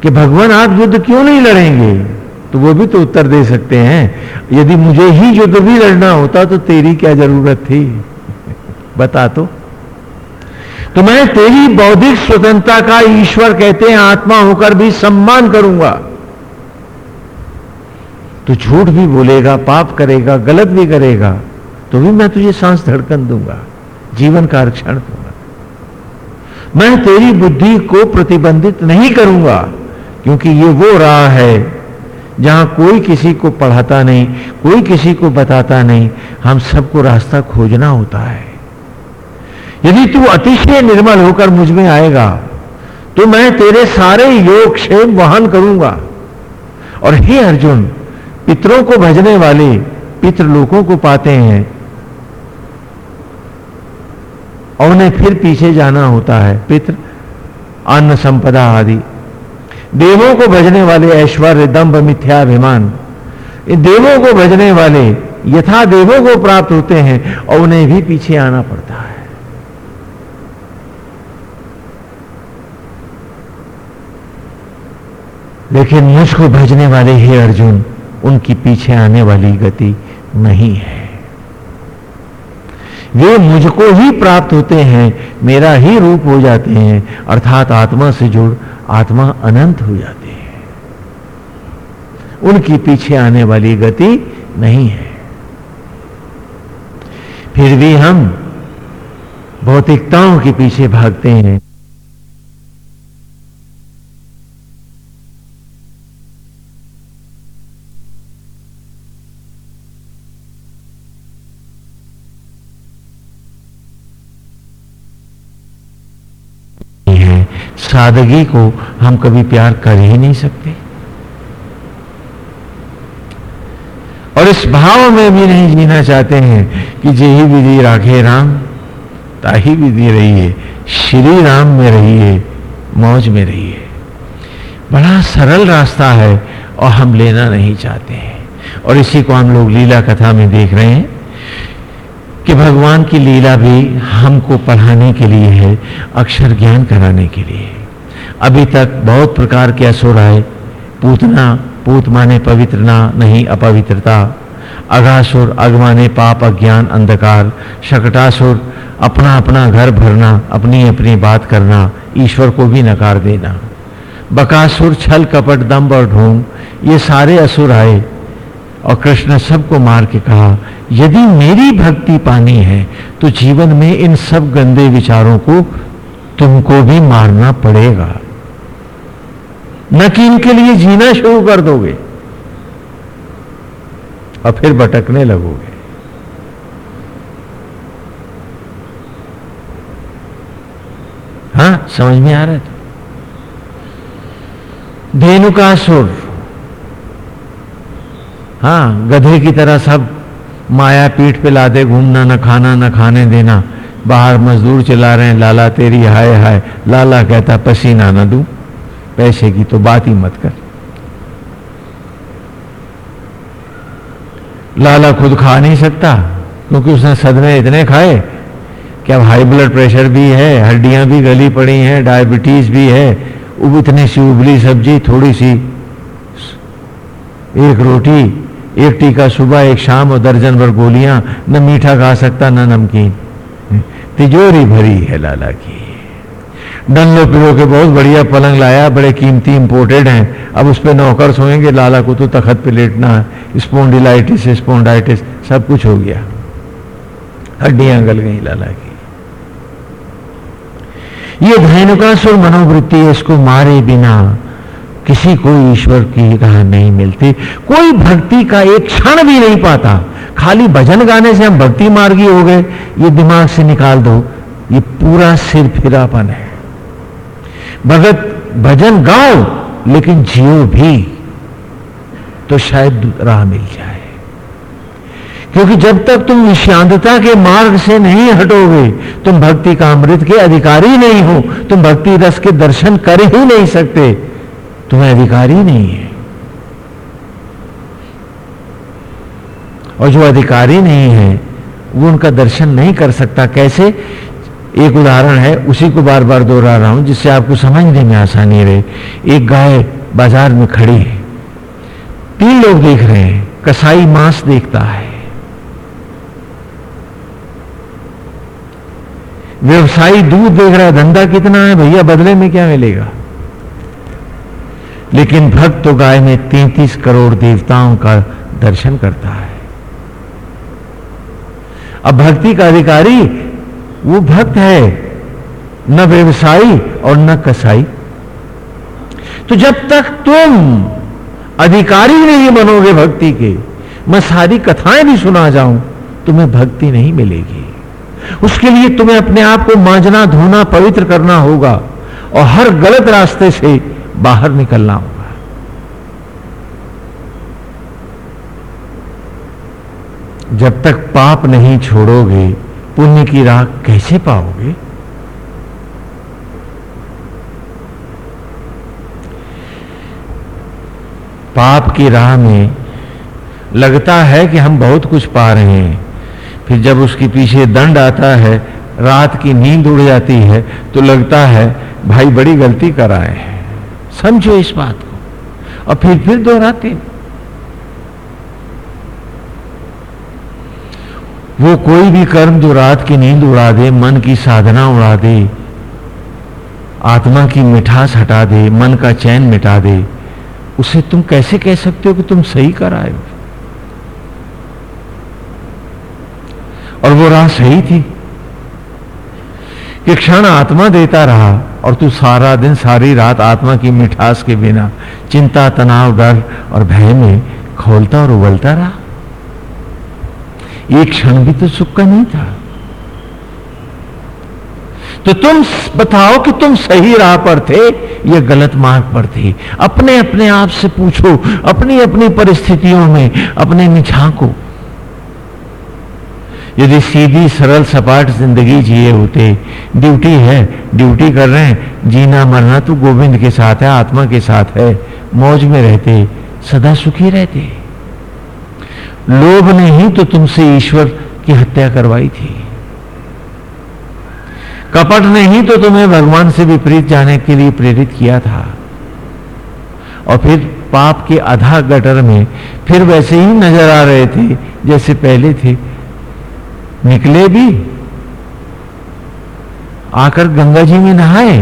कि भगवान आप युद्ध क्यों नहीं लड़ेंगे? तो वो भी तो उत्तर दे सकते हैं। यदि मुझे ही युद्ध भी लड़ना होता तो तेरी क्या ज़रूरत थी? बता तो। तो मैं तेरी बौद्धिक स्वतंत्रता का ईश्वर कहते हैं, आत्मा होकर भी सम्मान करूँगा। तो झूठ भी बोलेगा, पाप करेगा, गलत भी करेगा तो भी मैं तुझे सांस धड़कन दूँगा, जीवन का आरक्षण दूँगा। मैं तेरी बुद्धि को प्रतिबंधित नहीं करूँगा, क्योंकि ये वो राह है जहाँ कोई किसी को पढ़ाता नहीं, कोई किसी को बताता नहीं, हम सबको रास्ता खोजना होता है। यदि तू अतिशय निर्मल होकर मुझमें आएगा तो मैं तेरे सारे योग क्षेम वहन करूँगा। और हे अर्जुन, पितरों को भजने वाले पितृलोकों को पाते हैं। और उन्हें फिर पीछे जाना होता है, पितृ, अन्न संपदा आदि। देवों को भजने वाले ऐश्वर्य, दम्भ मिथ्याभिमान देवों को भजने वाले यथा देवों को प्राप्त होते हैं और उन्हें भी पीछे आना पड़ता है। लेकिन मुझको भजने वाले ही अर्जुन, उनकी पीछे आने वाली गति नहीं है। वे मुझको ही प्राप्त होते हैं, मेरा ही रूप हो जाते हैं, अर्थात आत्मा से जुड़ आत्मा अनंत हो जाती है। उनकी पीछे आने वाली गति नहीं है। फिर भी हम भौतिकताओं के पीछे भागते हैं। सादगी को हम कभी प्यार कर ही नहीं सकते। और इस भाव में भी नहीं जीना चाहते हैं कि जे ही विधि राखे राम, ताही विधि रहिए, श्री राम में रहिए, मौज में रहिए। बड़ा सरल रास्ता है और हम लेना नहीं चाहते हैं। और इसी को हम लोग लीला कथा में देख रहे हैं। कि भगवान की लीला भी हमको पढ़ाने के लिए है, अक्षर ज्ञान कराने के लिए अभी तक बहुत प्रकार के असुर आए, पूतना, पूत माने पवित्र ना, नहीं अपवित्रता। अघासुर अग माने पाप, अज्ञान, अंधकार। शकटासुर, अपना अपना घर भरना, अपनी अपनी बात करना, ईश्वर को भी नकार देना। बकासुर, छल, कपट दम्ब और ढोंग, ये सारे असुर आए। और कृष्ण सबको मार के कहा, यदि मेरी भक्ति पानी है तो जीवन में इन सब गंदे विचारों को तुमको भी मारना पड़ेगा। न कि इनके लिए जीना शुरू कर दोगे और फिर भटकने लगोगे। हाँ समझ में आ रहा था धेनुकासुर हाँ गधे की तरह सब माया पीठ पे लादे घूमना, न खाना, न खाने देना। बाहर मजदूर चला रहे हैं, लाला तेरी, हाय हाय। लाला कहता, पसीना न दू, पैसे की तो बात ही मत कर। लाला खुद खा नहीं सकता, क्योंकि उसने सदमे इतने खाए कि अब हाई ब्लड प्रेशर भी है, हड्डियाँ भी गली पड़ी हैं डायबिटीज़ भी है। उब इतनी सी उबली सब्ज़ी थोड़ी सी एक रोटी, एक टीका सुबह, एक शाम और दर्जन भर गोलियाँ, न मीठा खा सकता, न नमकीन। तिजोरी भरी है लाला की। डल्लो पिलो के बहुत बढ़िया पलंग लाया, बड़े कीमती इंपोर्टेड हैं। अब उस पर नौकर सोएँगे, लाला को तो तखत पे लेटना है। स्पोन्डिलाइटिस, स्पोन्डाइटिस, सब कुछ हो गया। हड्डियाँ गल गई लाला की। ये धैनुकासुर मनोवृत्ति है, इसको मारे बिना। किसी को ईश्वर की राह नहीं मिलती। कोई भक्ति का एक क्षण भी नहीं पाता। खाली भजन गाने से हम भक्ति मार्गी हो गए। ये दिमाग से निकाल दो, ये पूरा सिर फिरापन है। भगत, भजन गाओ, लेकिन जियो भी तो शायद राह मिल जाए। क्योंकि जब तक तुम निशांतता के मार्ग से नहीं हटोगे, तुम भक्ति का अमृत के अधिकारी नहीं हो, तुम भक्ति रस के दर्शन कर ही नहीं सकते। तुम्हें अधिकारी नहीं है। और जो अधिकारी नहीं है, वो उनका दर्शन नहीं कर सकता। कैसे? एक उदाहरण है, उसी को बार बार दोहरा रहा हूँ, जिससे आपको समझने में आसानी रहे। एक गाय बाज़ार में खड़ी है। तीन लोग देख रहे हैं, कसाई मांस देखता है। व्यवसायी दूध देख रहा है, धंधा कितना है भैया, बदले में क्या मिलेगा? लेकिन भक्त तो गाय में तैतीस करोड़ देवताओं का दर्शन करता है। अब भक्ति का अधिकारी, वो भक्त है, न व्यवसायी और न कसाई। तो जब तक तुम अधिकारी नहीं बनोगे भक्ति के, मैं सारी कथाएँ भी सुना जाऊँ, तुम्हें भक्ति नहीं मिलेगी। उसके लिए तुम्हें अपने आप को मांझना धोना पवित्र करना होगा और हर गलत रास्ते से बाहर निकलना होगा। जब तक पाप नहीं छोड़ोगे, पुण्य की राह कैसे पाओगे? पाप की राह में लगता है कि हम बहुत कुछ पा रहे हैं। फिर जब उसके पीछे दंड आता है, रात की नींद उड़ जाती है तो लगता है, भाई बड़ी गलती कर आए हैं। समझो इस बात को। और फिर फिर दोहराते वो कोई भी कर्म जो रात की नींद उड़ा दे, मन की साधना उड़ा दे, आत्मा की मिठास हटा दे, मन का चैन मिटा दे, उसे तुम कैसे कह सकते हो कि तुम सही कर आए हो? और वो राह सही थी। कि क्षण आत्मा देता रहा और तू सारा दिन, सारी रात आत्मा की मिठास के बिना चिंता, तनाव, डर और भय में खोलता और उबलता रहा। एक क्षण भी तो सुख का नहीं था। तो तुम बताओ कि तुम सही राह पर थे, या गलत मार्ग पर थे। अपने अपने आप से पूछो अपनी अपनी परिस्थितियों में, अपने में झांको यदि सीधी, सरल, सपाट ज़िंदगी जिए होते। ड्यूटी है, ड्यूटी कर रहे हैं, जीना मरना तो गोविंद के साथ है, आत्मा के साथ है। मौज में रहते, सदा सुखी रहते। लोभ ने ही तो तुमसे ईश्वर की हत्या करवाई थी। कपट ने ही तो तुम्हें भगवान से विपरीत जाने के लिए प्रेरित किया था। और फिर पाप के आधा गटर में, फिर वैसे ही नज़र आ रहे थे, जैसे पहले थे। निकले भी, आकर गंगा जी में नहाए,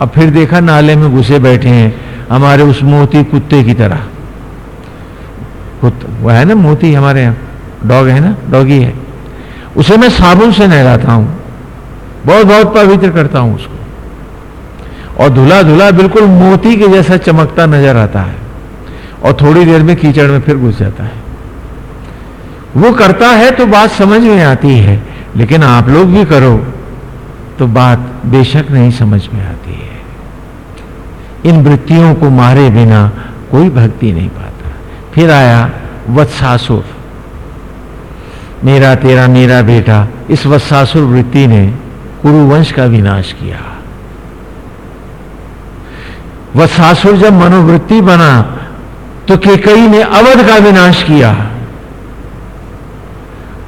अब फिर देखा नाले में घुसे बैठे हैं हमारे उस मोती कुत्ते की तरह। वो है ना मोती हमारे यहाँ, डॉग है ना, डॉगी है। उसे मैं साबुन से नहलाता हूँ, बहुत बहुत पवित्र करता हूँ उसको। और धुला धुला बिल्कुल मोती के जैसा चमकता नज़र आता है, और थोड़ी देर में कीचड़ में फिर घुस जाता है। वो करता है तो बात समझ में आती है, लेकिन आप लोग भी करो तो बात बेशक नहीं समझ में आती है। इन वृत्तियों को मारे बिना कोई भक्ति नहीं पाता। फिर आया वत्सासुर। मेरा तेरा मेरा बेटा, इस वत्सासुर वृत्ति ने कुरुवंश का विनाश किया। वत्सासुर जब मनोवृत्ति बना तो केकई ने अवध का विनाश किया।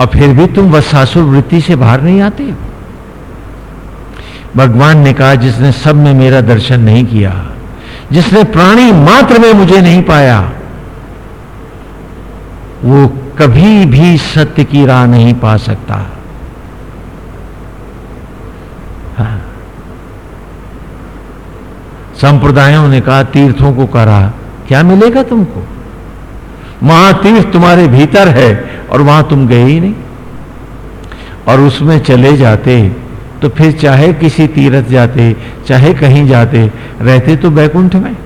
और फिर भी तुम वत्सासुर वृत्ति से बाहर नहीं आते। भगवान ने कहा, जिसने सब में मेरा दर्शन नहीं किया, जिसने प्राणी मात्र में मुझे नहीं पाया, वो कभी भी सत्य की राह नहीं पा सकता। हाँ। संप्रदायों ने कहा, तीर्थों को करा, क्या मिलेगा तुमको? महातीर्थ तुम्हारे भीतर है और वहाँ तुम गए ही नहीं। और उसमें चले जाते तो फिर चाहे किसी तीर्थ जाते, चाहे कहीं जाते, रहते तो बैकुंठ में।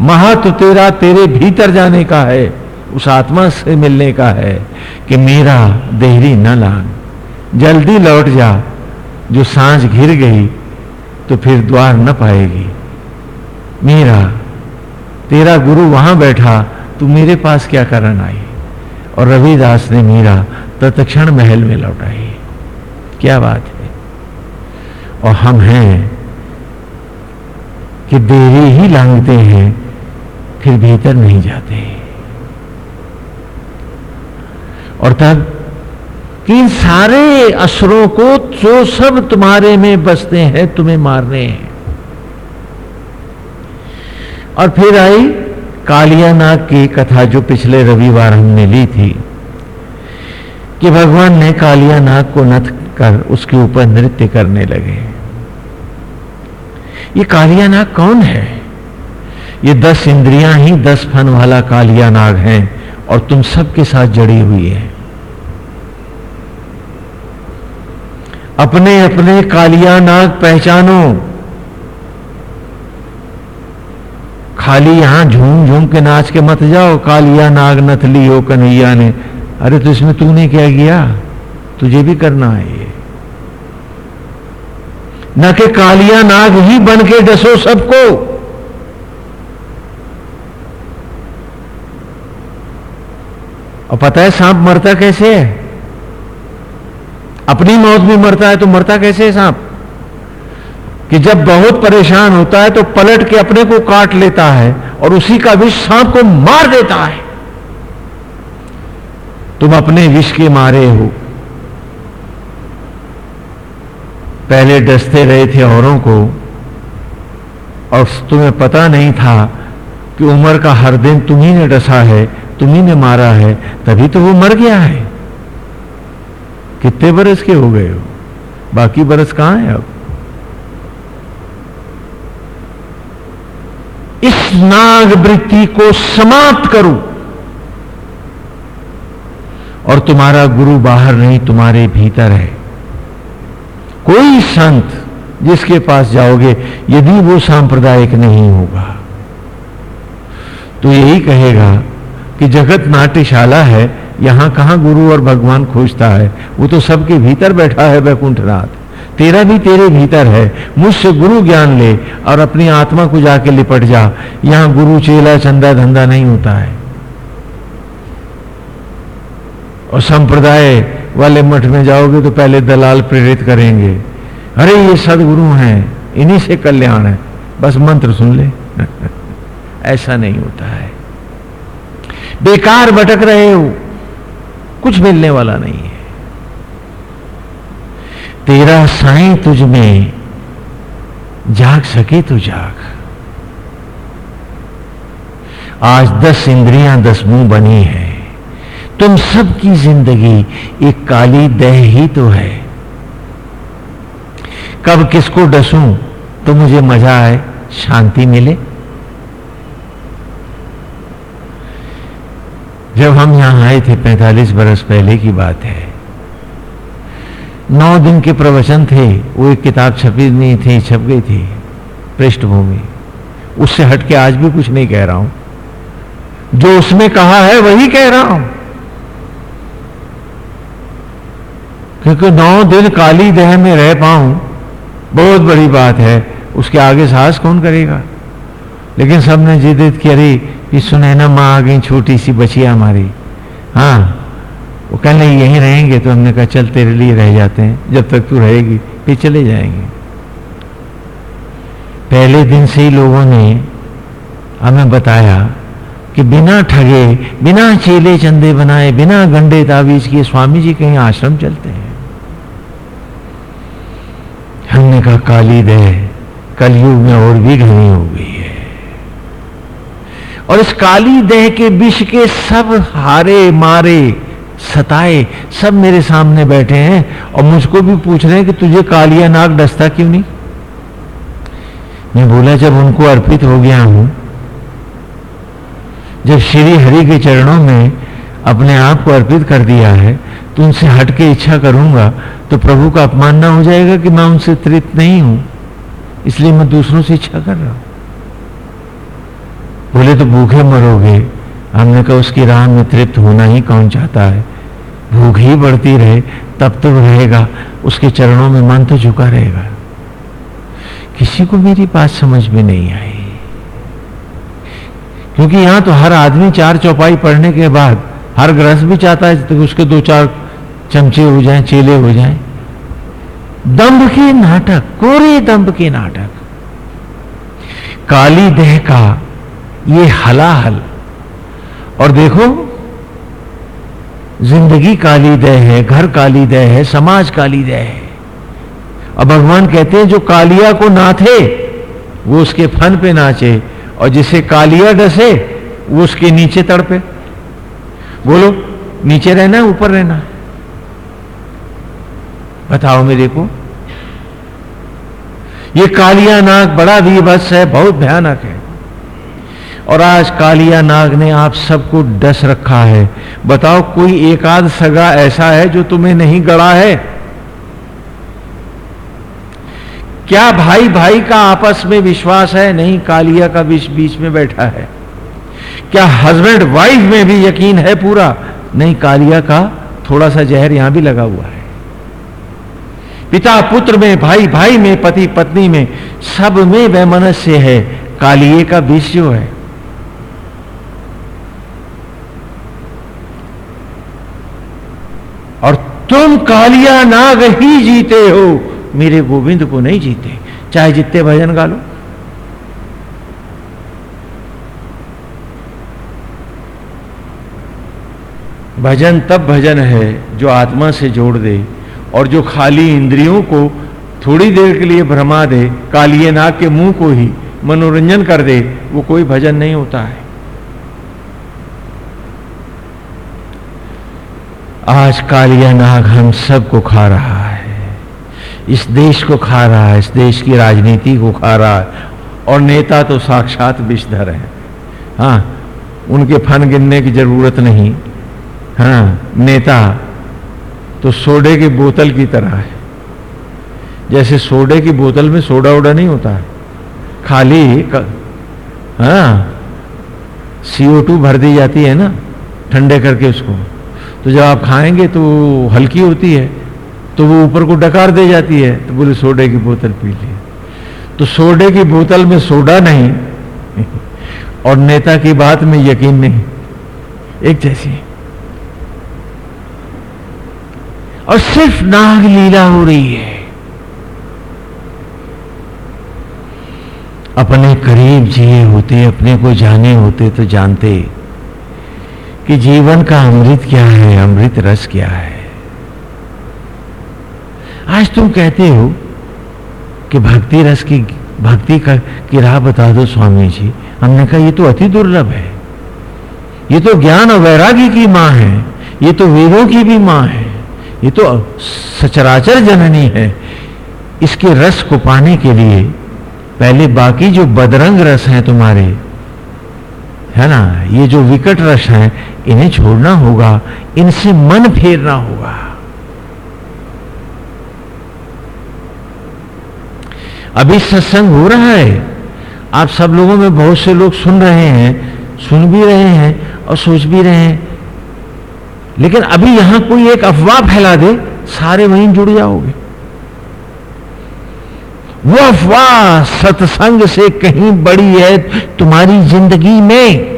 महत्व तेरा तेरे भीतर जाने का है, उस आत्मा से मिलने का है, कि मेरा देहरी न लान। जल्दी लौट जा, जो साँझ घिर गई तो फिर द्वार न पाएगी। मेरा तेरा गुरु वहाँ बैठा, तू मेरे पास क्या कारण आई? और रविदास ने मीरा तत्क्षण महल में लौटाई क्या बात है। और हम हैं कि देरी ही लांगते हैं, फिर भीतर नहीं जाते। और तब कि इन सारे असरों को जो सब तुम्हारे में बसते हैं, तुम्हें मारने हैं। और फिर आई कालिया नाग की कथा जो पिछले रविवार हमने ली थी, कि भगवान ने कालिया नाग को नथ कर उसके ऊपर नृत्य करने लगे। ये कालिया नाग कौन है? ये दस इंद्रियाँ ही दस फन वाला कालिया नाग है और तुम सबके साथ जड़ी हुई है। अपने अपने कालिया नाग पहचानो। खाली यहाँ झूम झूम के नाच के मत जाओ। कालिया नाग नथली हो कन्हैया ने। अरे तो इसमें तूने क्या किया? तुझे भी करना है ये। न कि कालिया नाग ही बन के डसो सबको। और पता है सांप मरता कैसे है? अपनी मौत भी मरता है तो मरता कैसे है सांप? कि जब बहुत परेशान होता है तो पलट के अपने को काट लेता है और उसी का विष सांप को मार देता है। तुम अपने विष के मारे हो। पहले डसते रहे थे औरों को और तुम्हें पता नहीं था कि उम्र का हर दिन तुम्ही ने डसा है तुम्ही ने मारा है, तभी तो वो मर गया है। कितने बरस के हो गए हो? बाकी बरस कहाँ है अब? इस नाग वृत्ति को समाप्त करो। और तुम्हारा गुरु बाहर नहीं, तुम्हारे भीतर है। कोई संत जिसके पास जाओगे, यदि वो सांप्रदायिक नहीं होगा। तो यही कहेगा कि जगत नाट्यशाला है, यहाँ कहाँ गुरु और भगवान खोजता है? वो तो सबके भीतर बैठा है, वैकुंठनाथ। तेरा भी तेरे भीतर है। मुझसे गुरु ज्ञान ले और अपनी आत्मा को जाके लिपट जा। यहाँ गुरु चेला चंदा धंधा नहीं होता है। और संप्रदाय वाले मठ में जाओगे तो पहले दलाल प्रेरित करेंगे। अरे, ये सदगुरु हैं। इन्हीं से कल्याण है। बस मंत्र सुन ले। ऐसा नहीं होता है। बेकार भटक रहे हो। कुछ मिलने वाला नहीं है। तेरा साई तुझ में जाग सके तो जाग। आज दस इंद्रियाँ, दस मुँह बनी है। तुम सबकी ज़िंदगी एक काली दह ही तो है। कब किसको डसूं तो मुझे मज़ा आए, शांति मिले। जब हम यहाँ आए थे 45 बरस पहले की बात है। नौ दिन के प्रवचन थे, वो एक किताब छपी नहीं थी, छप गई थी पृष्ठभूमि। उससे हटके आज भी कुछ नहीं कह रहा हूँ। जो उसमें कहा है वही कह रहा हूँ। क्योंकि नौ दिन काली देह में रह पाऊँ, बहुत बड़ी बात है। उसके आगे साहस कौन करेगा? लेकिन सबने जिद की, अरे, ये सुनैना माँ आ गई, छोटी सी बचिया हमारी। हाँ वो कल नहीं, यहीं रहेंगे तो हमने कहा, चल तेरे लिए रह जाते हैं, जब तक तू रहेगी, फिर चले जाएँगे। पहले दिन से ही लोगों ने हमें बताया कि बिना ठगे, बिना चेले चंदे बनाए, बिना गंडे तावीज किए स्वामी जी कहीं आश्रम चलते हैं। हमने कहा काली दह कलयुग में और भी घनी हो गई है। और इस काली देह के विष के सब हारे मारे सताए, सब मेरे सामने बैठे हैं और मुझको भी पूछ रहे हैं कि तुझे कालिया नाग डसता क्यों नहीं? मैं बोला, जब उनको अर्पित हो गया हूँ, जब श्री हरि के चरणों में अपने आप को अर्पित कर दिया है तो उनसे हट के इच्छा करूँगा तो प्रभु का अपमान ना हो जाएगा कि मैं उनसे तृप्त नहीं हूँ। इसलिए मैं दूसरों से इच्छा कर रहा हूँ। बोले तो भूखे मरोगे हमने कहा, उसकी राह में तृप्त होना ही कौन चाहता है? भूख ही बढ़ती रहे, तब तो रहेगा। उसके चरणों में मन तो झुका रहेगा। किसी को मेरी बात समझ में नहीं आई। क्योंकि यहाँ तो हर आदमी चार चौपाई पढ़ने के बाद हर ग्रस्त भी चाहता है तो उसके दो चार चमचे हो जाए, चेले हो जाए। दंभ के नाटक, कोरे दंभ के नाटक। काली देह का ये हलाहल और देखो, ज़िंदगी काली दह है, घर काली दह है, समाज काली दह है। और भगवान कहते हैं, जो कालिया को नाथे, वो उसके फन पे नाचे, और जिसे कालिया डसे, वो उसके नीचे तड़पे। बोलो, नीचे रहना है, ऊपर रहना है? बताओ मेरे को। ये कालिया नाक बड़ा विभत्स है, बहुत भयानक है। और आज कालिया नाग ने आप सबको डस रखा है। बताओ, कोई एकाध सगा ऐसा है जो तुम्हें नहीं गड़ा है? क्या भाई भाई का आपस में विश्वास है? नहीं, कालिया का बीच बीच में बैठा है। क्या हस्बैंड वाइफ में भी यकीन है पूरा? नहीं, कालिया का थोड़ा सा जहर यहाँ भी लगा हुआ है। पिता पुत्र में भाई भाई में पति पत्नी में, सब में वह वैमनस्य है। कालिए का विष जो है। और तुम कालिया नाग ही जीते हो। मेरे गोविंद को नहीं जीते। चाहे जितने भजन गा लो। भजन तब भजन है जो आत्मा से जोड़ दे और जो खाली इंद्रियों को थोड़ी देर के लिए भ्रमा दे। कालिए नाग के मुँह को ही मनोरंजन कर दे। वो कोई भजन नहीं होता है। आज कालिया नाग हम सबको खा रहा है। इस देश को खा रहा है, इस देश की राजनीति को खा रहा है। और नेता तो साक्षात विषधर है। हाँ उनके फन गिनने की ज़रूरत नहीं। हाँ नेता तो सोडे की बोतल की तरह है। जैसे सोडे की बोतल में सोडा वोडा नहीं होता है। खाली हाँ सीओ टू भर दी जाती है ना, ठंडे करके उसको। तो जब आप खाएँगे तो हल्की होती है तो वो ऊपर को डकार दे जाती है तो बोले सोडे की बोतल पी ली। तो सोडे की बोतल में सोडा नहीं, और नेता की बात में यकीन नहीं, एक जैसी। और सिर्फ़ नाग लीला हो रही है। अपने करीब जिए होते, अपने को जाने होते तो जानते कि जीवन का अमृत क्या है, अमृत रस क्या है? आज तुम कहते हो कि भक्ति रस की, भक्ति का, की राह बता दो स्वामी जी। हमने कहा, ये तो अति दुर्लभ है। ये तो ज्ञान और वैरागी की माँ है। ये तो वेदों की भी माँ है। ये तो सचराचर जननी है। इसके रस को पाने के लिए पहले बाकी जो बदरंग रस हैं तुम्हारे, है ना? ये जो विकट रस हैं इन्हें छोड़ना होगा, इनसे मन फेरना होगा। अभी सत्संग हो रहा है। आप सब लोगों में बहुत से लोग सुन रहे हैं, सुन भी रहे हैं और सोच भी रहे हैं। लेकिन अभी यहाँ कोई एक अफवाह फैला दे, सारे वहीं जुड़ जाओगे। वो अफवाह सत्संग से कहीं बड़ी है तुम्हारी ज़िंदगी में।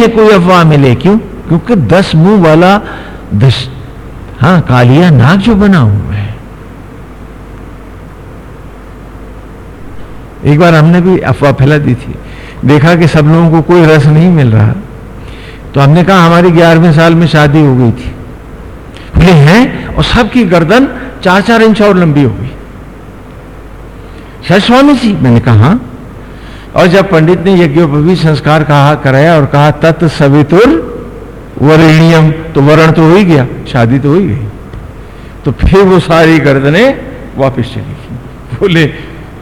कहीं कोई अफवाह मिले क्यों? क्योंकि दस मुँह वाला दस हाँ कालिया नाग जो बना हुआ है। एक बार हमने भी अफवाह फैला दी थी। देखा कि सब लोगों को कोई रस नहीं मिल रहा। तो हमने कहा, हमारी ग्यारहवें साल में शादी हो गई थी। बोले हैं और सबकी गर्दन चार चार इंच और लंबी हो गई। शायद स्वामी जी, मैंने कहा हाँ। और जब पंडित ने यज्ञोपवी संस्कार कहा कराया और कहा, तत् सवितुर वरणियम तो वरण तो हो ही गया, शादी तो हो ही गई। तो फिर वो सारी गर्दने वापिस चली गई। बोले,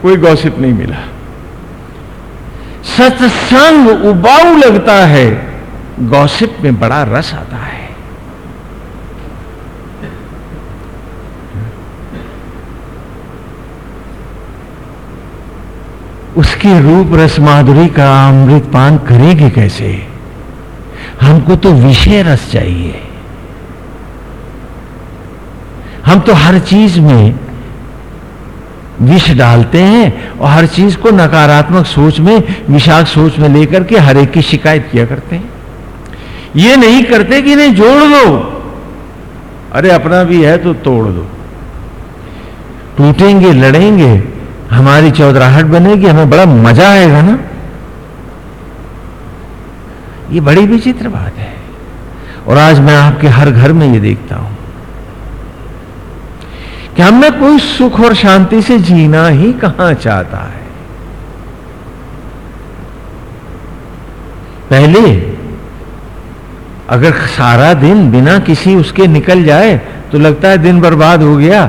कोई गौसिप नहीं मिला। सत्संग उबाऊ लगता है, गौसिप में बड़ा रस आता है। उसके रूप रस माधुरी का अमृत पान करेंगे कैसे? हमको तो विषय रस चाहिए। हम तो हर चीज़ में विष डालते हैं और हर चीज़ को नकारात्मक सोच में विषाक सोच में लेकर के हर एक की शिकायत किया करते हैं। ये नहीं करते कि नहीं जोड़ दो। अरे, अपना भी है तो तोड़ दो। टूटेंगे, लड़ेंगे हमारी चौधराहट बनेगी हमें बड़ा मज़ा आएगा ना? ये बड़ी विचित्र बात है। और आज मैं आपके हर घर में ये देखता हूँ कि हमें कोई सुख और शांति से जीना ही कहाँ चाहता है। पहले, अगर सारा दिन बिना किसी उसके निकल जाए तो लगता है दिन बर्बाद हो गया,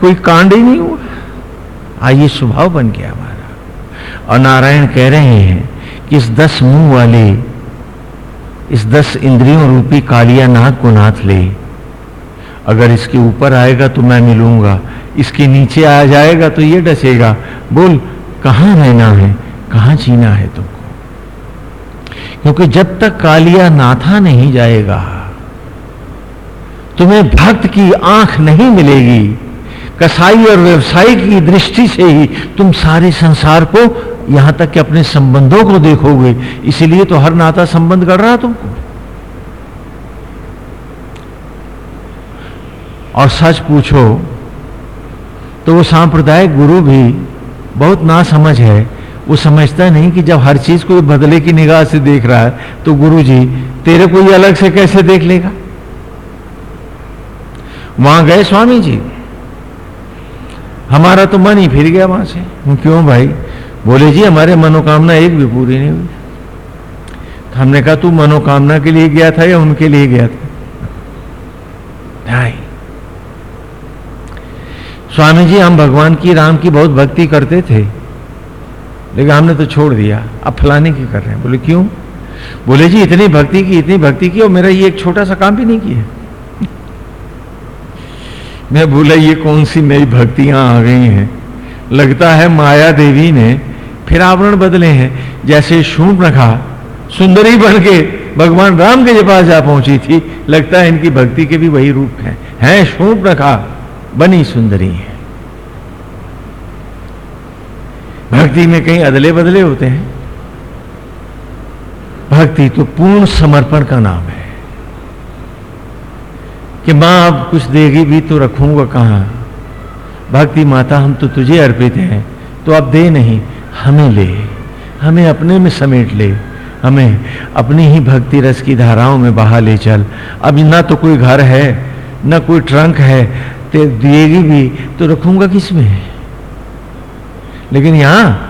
कोई कांड ही नहीं हुआ। आइए स्वभाव बन गया हमारा। और नारायण कह रहे हैं कि इस दस मुँह वाले, इस दस इंद्रियों रूपी कालिया नाग को नाथ ले। अगर इसके ऊपर आएगा तो मैं मिलूँगा, इसके नीचे आ जाएगा तो ये डसेगा। बोल, कहाँ रहना है? कहाँ जीना है तुमको? क्योंकि जब तक कालिया नाथा नहीं जाएगा, तुम्हें भक्त की आँख नहीं मिलेगी। कसाई और व्यवसायी की दृष्टि से ही तुम सारे संसार को यहाँ तक कि अपने संबंधों को देखोगे। इसीलिए तो हर नाता संबंध कर रहा तुमको। और सच पूछो तो वो सांप्रदायिक गुरु भी बहुत ना समझ है। वो समझता नहीं कि जब हर चीज़ को बदले की निगाह से देख रहा है तो गुरु जी तेरे को ये अलग से कैसे देख लेगा? वहाँ गए स्वामी जी हमारा तो मन ही फिर गया वहाँ से। क्यों भाई? बोले, जी, हमारे मनोकामना एक भी पूरी नहीं हुई। तो हमने कहा, तू मनोकामना के लिए गया था या उनके लिए गया था? नहीं। स्वामी जी, हम भगवान की, राम की बहुत भक्ति करते थे। लेकिन हमने तो छोड़ दिया। अब फलाने की कर रहे हैं। बोले, क्यों? बोले, जी, इतनी भक्ति की, इतनी भक्ति की और मेरा ये एक छोटा सा काम भी नहीं किया मैं बोला, ये कौन सी नई भक्तियाँ आ गई हैं? लगता है माया देवी ने फिर आवरण बदले हैं। जैसे शूट रखा, सुंदरी बन के भगवान राम के पास जा पहुँची थी, लगता है इनकी भक्ति के भी वही रूप हैं। है शूट रखा, बनी सुंदरी है। भक्ति में कहीं अदले बदले होते हैं। भक्ति तो पूर्ण समर्पण का नाम है। कि माँ, अब कुछ देगी भी तो रखूँगा कहाँ? भक्ति माता, हम तो तुझे अर्पित हैं तो अब दे नहीं, हमें ले, हमें अपने में समेट ले, हमें अपनी ही भक्ति रस की धाराओं में बहा ले चल। अब ना तो कोई घर है, ना कोई ट्रंक है, ते दिएगी भी तो रखूँगा किसमें? लेकिन यहाँ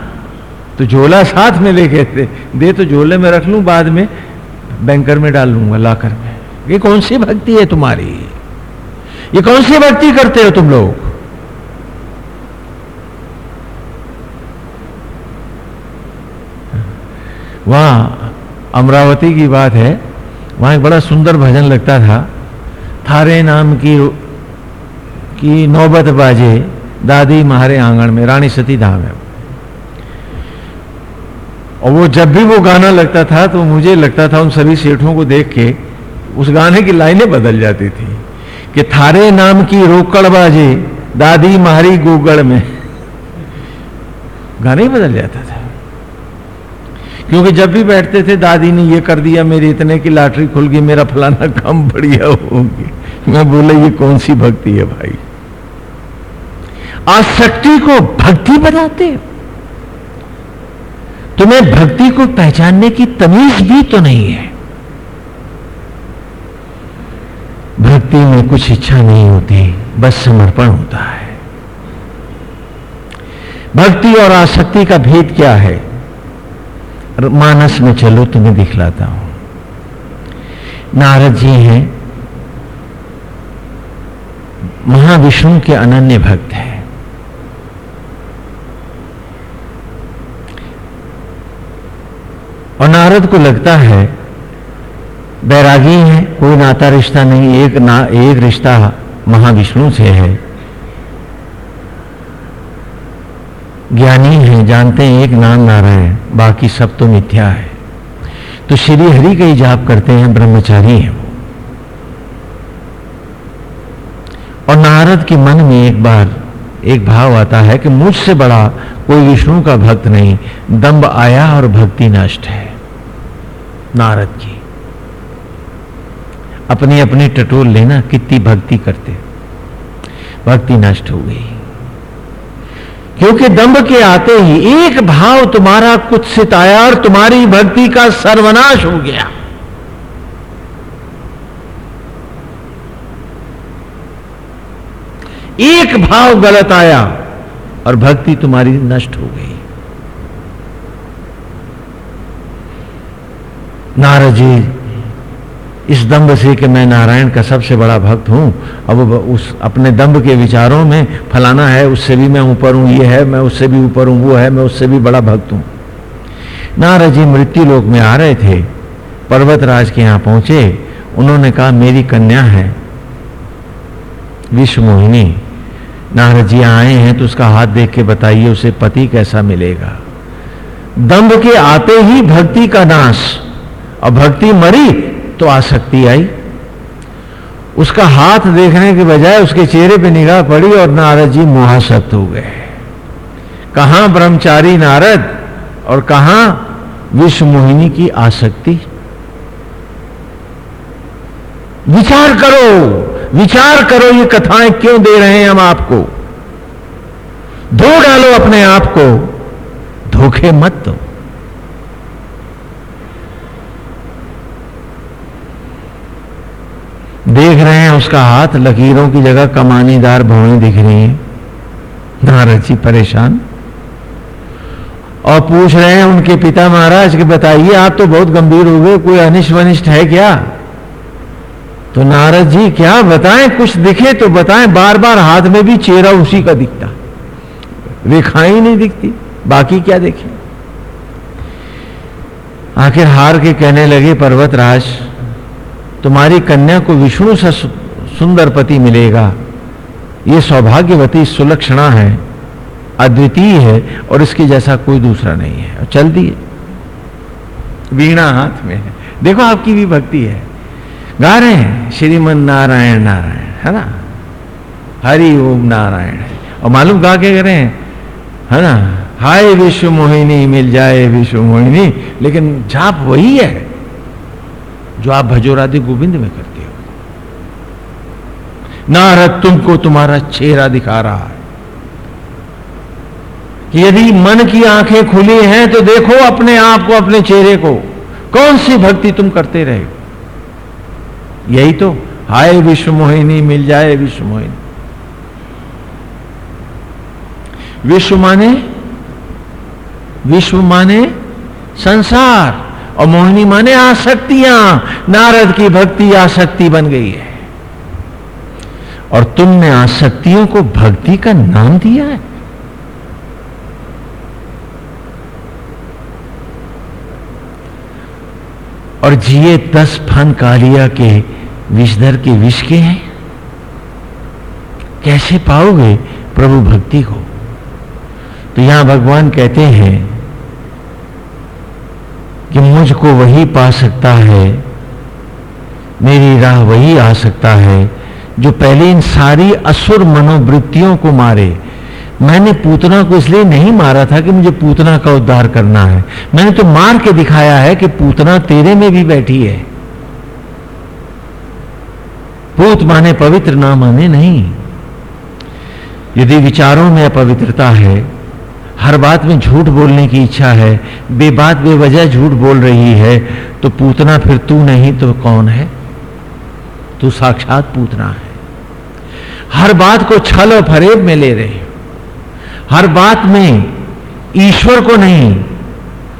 तो झोला साथ में लेके थे दे तो झोले में रख लूँ, बाद में बैंकर में डाल लूँगा, लाकर में। ये कौन सी भक्ति है तुम्हारी? ये कौन सी भक्ति करते हो तुम लोग? वहाँ अमरावती की बात है, वहाँ एक बड़ा सुंदर भजन लगता था, थारे नाम की की नौबत बाजे दादी मारे आँगन में, रानी सती धाम है। और वो जब भी वो गाना लगता था तो मुझे लगता था उन सभी सेठों को देख के उस गाने की लाइनें बदल जाती थी। कि थारे नाम की रोकड़ बाजे दादी मारी गोगड़ में। गाना ही बदल जाता था। क्योंकि जब भी बैठते थे, दादी ने ये कर दिया, मेरी इतने की लॉटरी खुल गई, मेरा फलाना काम बढ़िया होगी मैं बोला, ये कौन सी भक्ति है भाई? आसक्ति को भक्ति बनाते तुम्हें भक्ति को पहचानने की तमीज भी तो नहीं है। भक्ति में कुछ इच्छा नहीं होती, बस समर्पण होता है। भक्ति और आसक्ति का भेद क्या है? मानस में चलो, तुम्हें दिखलाता हूँ। नारद जी हैं। महाविष्णु के अनन्य भक्त हैं। और नारद को लगता है बैरागी है, कोई नाता रिश्ता नहीं, एक ना, एक रिश्ता महाविष्णु से है। ज्ञानी है, जानते हैं, एक नाम नारायण बाकी सब तो मिथ्या है। तो श्री हरि का ही जाप करते हैं, ब्रह्मचारी है वो। और नारद के मन में एक बार, एक भाव आता है कि मुझसे बड़ा कोई विष्णु का भक्त नहीं दम्ब आया और भक्ति नष्ट है, नारद की। अपनी अपनी टटोल लेना कितनी भक्ति करते। भक्ति नष्ट हो गई। क्योंकि दम्भ के आते ही एक भाव तुम्हारा कुत्सित आया और तुम्हारी भक्ति का सर्वनाश हो गया। एक भाव गलत आया और भक्ति तुम्हारी नष्ट हो गई। नारद जी इस दम्भ से कि मैं नारायण का सबसे बड़ा भक्त हूँ, अब उस अपने दम्भ के विचारों में फलाना है, उससे भी मैं ऊपर हूँ, ये है, मैं उससे भी ऊपर हूँ, वो है, मैं उससे भी बड़ा भक्त हूँ। नारद जी मृत्यु लोक में आ रहे थे, पर्वतराज के यहाँ पहुँचे, उन्होंने कहा, मेरी कन्या है विश्व मोहिनी नारद जी आए हैं तो उसका हाथ देख के बताइए, उसे पति कैसा मिलेगा? दम्भ के आते ही भक्ति का नाश और भक्ति मरी तो आसक्ति आई। उसका हाथ देखने के बजाय उसके चेहरे पे निगाह पड़ी और नारद जी मोहासक्त हो गए। कहाँ ब्रह्मचारी नारद और कहा विश्व मोहिनी की आसक्ति? विचार करो विचार करो ये कथाएँ क्यों दे रहे हैं हम आपको? धो डालो अपने आप को, धोखे मत दो। देख रहे हैं, उसका हाथ लकीरों की जगह कमानीदार भवें दिख रही है। नारद जी परेशान। और पूछ रहे हैं उनके पिता महाराज के बताइए, आप तो बहुत गंभीर हो गए, कोई अनिष्ट वनिष्ठ है क्या? तो नारद जी, क्या बताएँ, कुछ दिखे तो बताएँ बार बार हाथ में भी चेहरा उसी का दिखता। रेखाएँ नहीं दिखती, बाकी क्या देखें? आखिर हार के कहने लगे पर्वत राज तुम्हारी कन्या को विष्णु से सुंदर पति मिलेगा। ये सौभाग्यवती सुलक्षणा है, अद्वितीय है और इसके जैसा कोई दूसरा नहीं है। चल दिए। वीणा हाथ में है। देखो आपकी भी भक्ति है। गा रहे हैं, श्रीमन नारायण नारायण, है ना? हरि ओम नारायण। और मालूम गा के कह रहे हैं ना? हाय विश्व मोहिनी, मिल जाए विश्व मोहिनी। लेकिन जाप वही है। जो आप भजोराधि गोविंद में करते हो। नारद तुमको तुम्हारा चेहरा दिखा रहा है। कि यदि मन की आँखें खुली हैं तो देखो अपने आप को, अपने चेहरे को। कौन सी भक्ति तुम करते रहे यही तो हाय विश्व मोहिनी मिल जाए विश्व मोहिनी विश्व माने? विश्व माने संसार। और मोहिनी माने, आसक्तियाँ, नारद की भक्ति आसक्ति बन गई है। और तुमने आसक्तियों को भक्ति का नाम दिया है। और जिए दस फन कालिया के विषधर के विष के हैं। कैसे पाओगे प्रभु भक्ति को? तो यहाँ भगवान कहते हैं कि मुझको वही पा सकता है, मेरी राह वही आ सकता है, जो पहले इन सारी असुर मनोवृत्तियों को मारे। मैंने पूतना को इसलिए नहीं मारा था कि मुझे पूतना का उद्धार करना है। मैंने तो मार के दिखाया है कि पूतना तेरे में भी बैठी है। पूत माने पवित्र ना माने नहीं। यदि विचारों में अपवित्रता है हर बात में झूठ बोलने की इच्छा है, बेबात, बेवजह झूठ बोल रही है तो पूतना फिर तू नहीं तो कौन है? तू साक्षात पूतना है। हर बात को छल और फरेब में ले रहे हो। हर बात में ईश्वर को नहीं,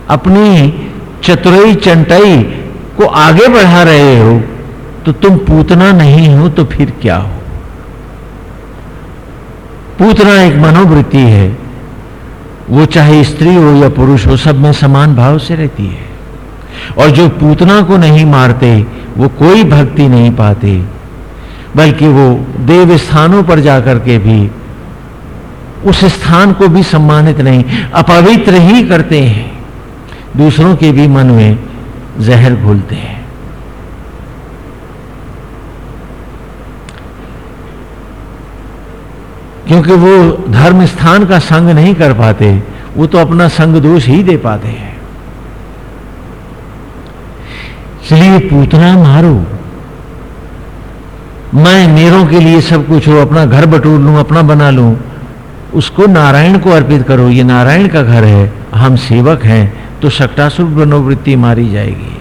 अपनी चतुरई, चंटई को आगे बढ़ा रहे हो तो तुम पूतना नहीं हो तो फिर क्या हो? पूतना एक मनोवृत्ति है। वो चाहे स्त्री हो या पुरुष हो, सब में समान भाव से रहती है। और जो पूतना को नहीं मारते, वो कोई भक्ति नहीं पाते, बल्कि वो देव स्थानों पर जाकर के भी उस स्थान को भी सम्मानित नहीं, अपवित्र ही करते हैं। दूसरों के भी मन में जहर घोलते हैं। क्योंकि वो धर्म स्थान का संग नहीं कर पाते, वो तो अपना संग दोष ही दे पाते हैं। इसलिए पूतना मारो। मैं मेरों के लिए सब कुछ हो, अपना घर बटोर लूँ, अपना बना लूँ, उसको नारायण को अर्पित करो। ये नारायण का घर है, हम सेवक हैं तो शक्टासुर मनोवृत्ति मारी जाएगी।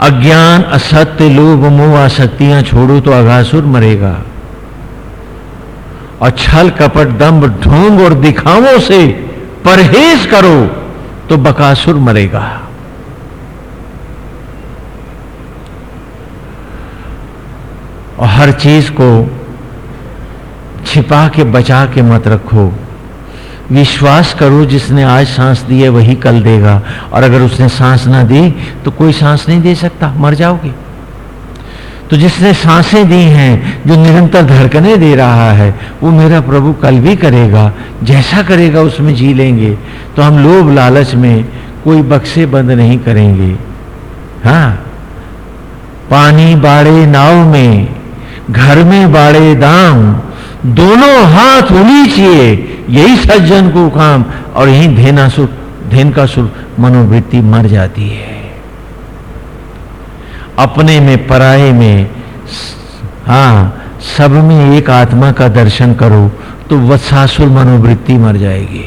अज्ञान, असत्य, लोभ, मोह, आसक्तियाँ छोड़ो तो अघासुर मरेगा। और छल कपट दम्भ ढोंग और दिखावों से परहेज करो तो बकासुर मरेगा। और हर चीज़ को छिपा के, बचा के मत रखो। विश्वास करो, जिसने आज सांस दी है, वही कल देगा। और अगर उसने सांस ना दी तो कोई सांस नहीं दे सकता, मर जाओगे। तो जिसने साँसें दी हैं, जो निरंतर धड़कने दे रहा है, वो मेरा प्रभु कल भी करेगा, जैसा करेगा उसमें जी लेंगे। तो हम लोभ लालच में कोई बक्से बंद नहीं करेंगे। हाँ पानी बाड़े नाव में, घर में बाड़े दाम, दोनों हाथ उलीचिए, यही सज्जन को काम, और यही धेनासुर धेन का सुर मनोवृत्ति मर जाती है। अपने में, पराये में हाँ सब में एक आत्मा का दर्शन करो तो वत्सासुर मनोवृत्ति मर जाएगी।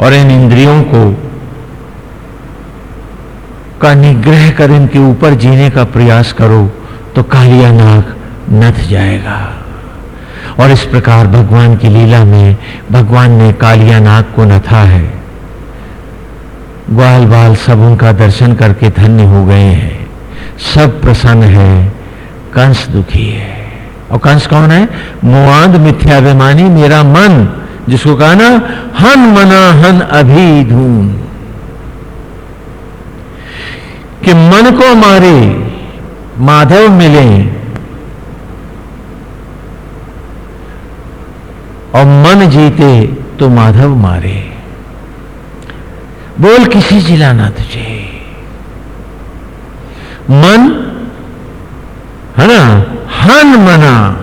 और इन इंद्रियों को का निग्रह कर इनके ऊपर जीने का प्रयास करो तो कालिया नाग नथ जाएगा। और इस प्रकार भगवान की लीला में, भगवान ने कालिया नाग को नथा है। ग्वाल बाल सब उनका दर्शन करके धन्य हो गए हैं। सब प्रसन्न है। कंस दुखी है। और कंस कौन है? मुआद मिथ्याभिमानी मेरा मन, जिसको कहा ना, हन मना हन अभी धूम। कि मन को मारे, माधव मिले। और मन जीते तो माधव मारे। बोल किसी जिलाना तुझे। मन, है ना? हन मना।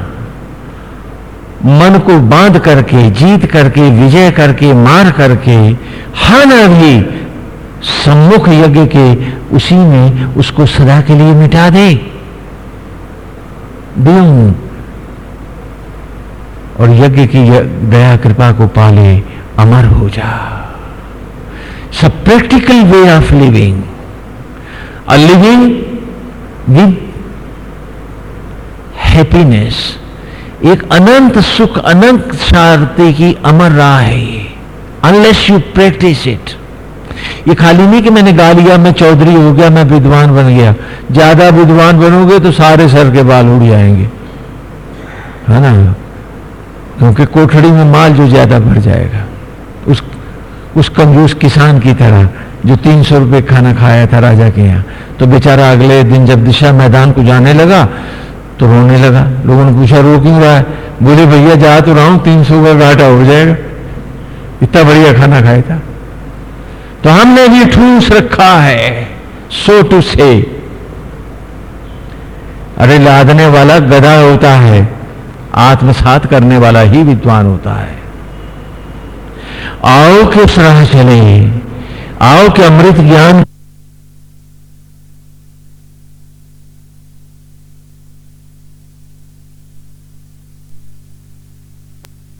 मन को बाँध करके, जीत करके, विजय करके, मार करके, हन अभी सम्मुख यज्ञ के उसी में उसको सदा के लिए मिटा दे। और यज्ञ की दया, कृपा को पाले, अमर हो जा। सब practical way of living a living with happiness एक अनंत सुख, अनंत शांति की अमर राह है अनलेस यू प्रैक्टिस इट ये खाली नहीं कि मैंने गा लिया, मैं चौधरी हो गया, मैं विद्वान बन गया। ज़्यादा विद्वान बनोगे तो सारे सर के बाल उड़ जाएँगे। है ना? क्योंकि कोठड़ी में माल जो ज़्यादा बढ़ जाएगा, उस उस कंजूस किसान की तरह, जो तीन सौ रुपये खाना खाया था राजा के यहाँ। तो बेचारा अगले दिन जब दिशा मैदान को जाने लगा तो रोने लगा। लोगों ने पूछा, रो क्यों रहा है? बोले, भैया, जा तो रहा हूँ, तीन सौ का घाटा हो जाएगा। इतना बढ़िया खाना खाया था। तो हमने भी ठूस रखा है सो टू से। अरे, लादने वाला गधा होता है, आत्मसात करने वाला ही विद्वान होता है। आओ के सराह चले? आओ के अमृत ज्ञान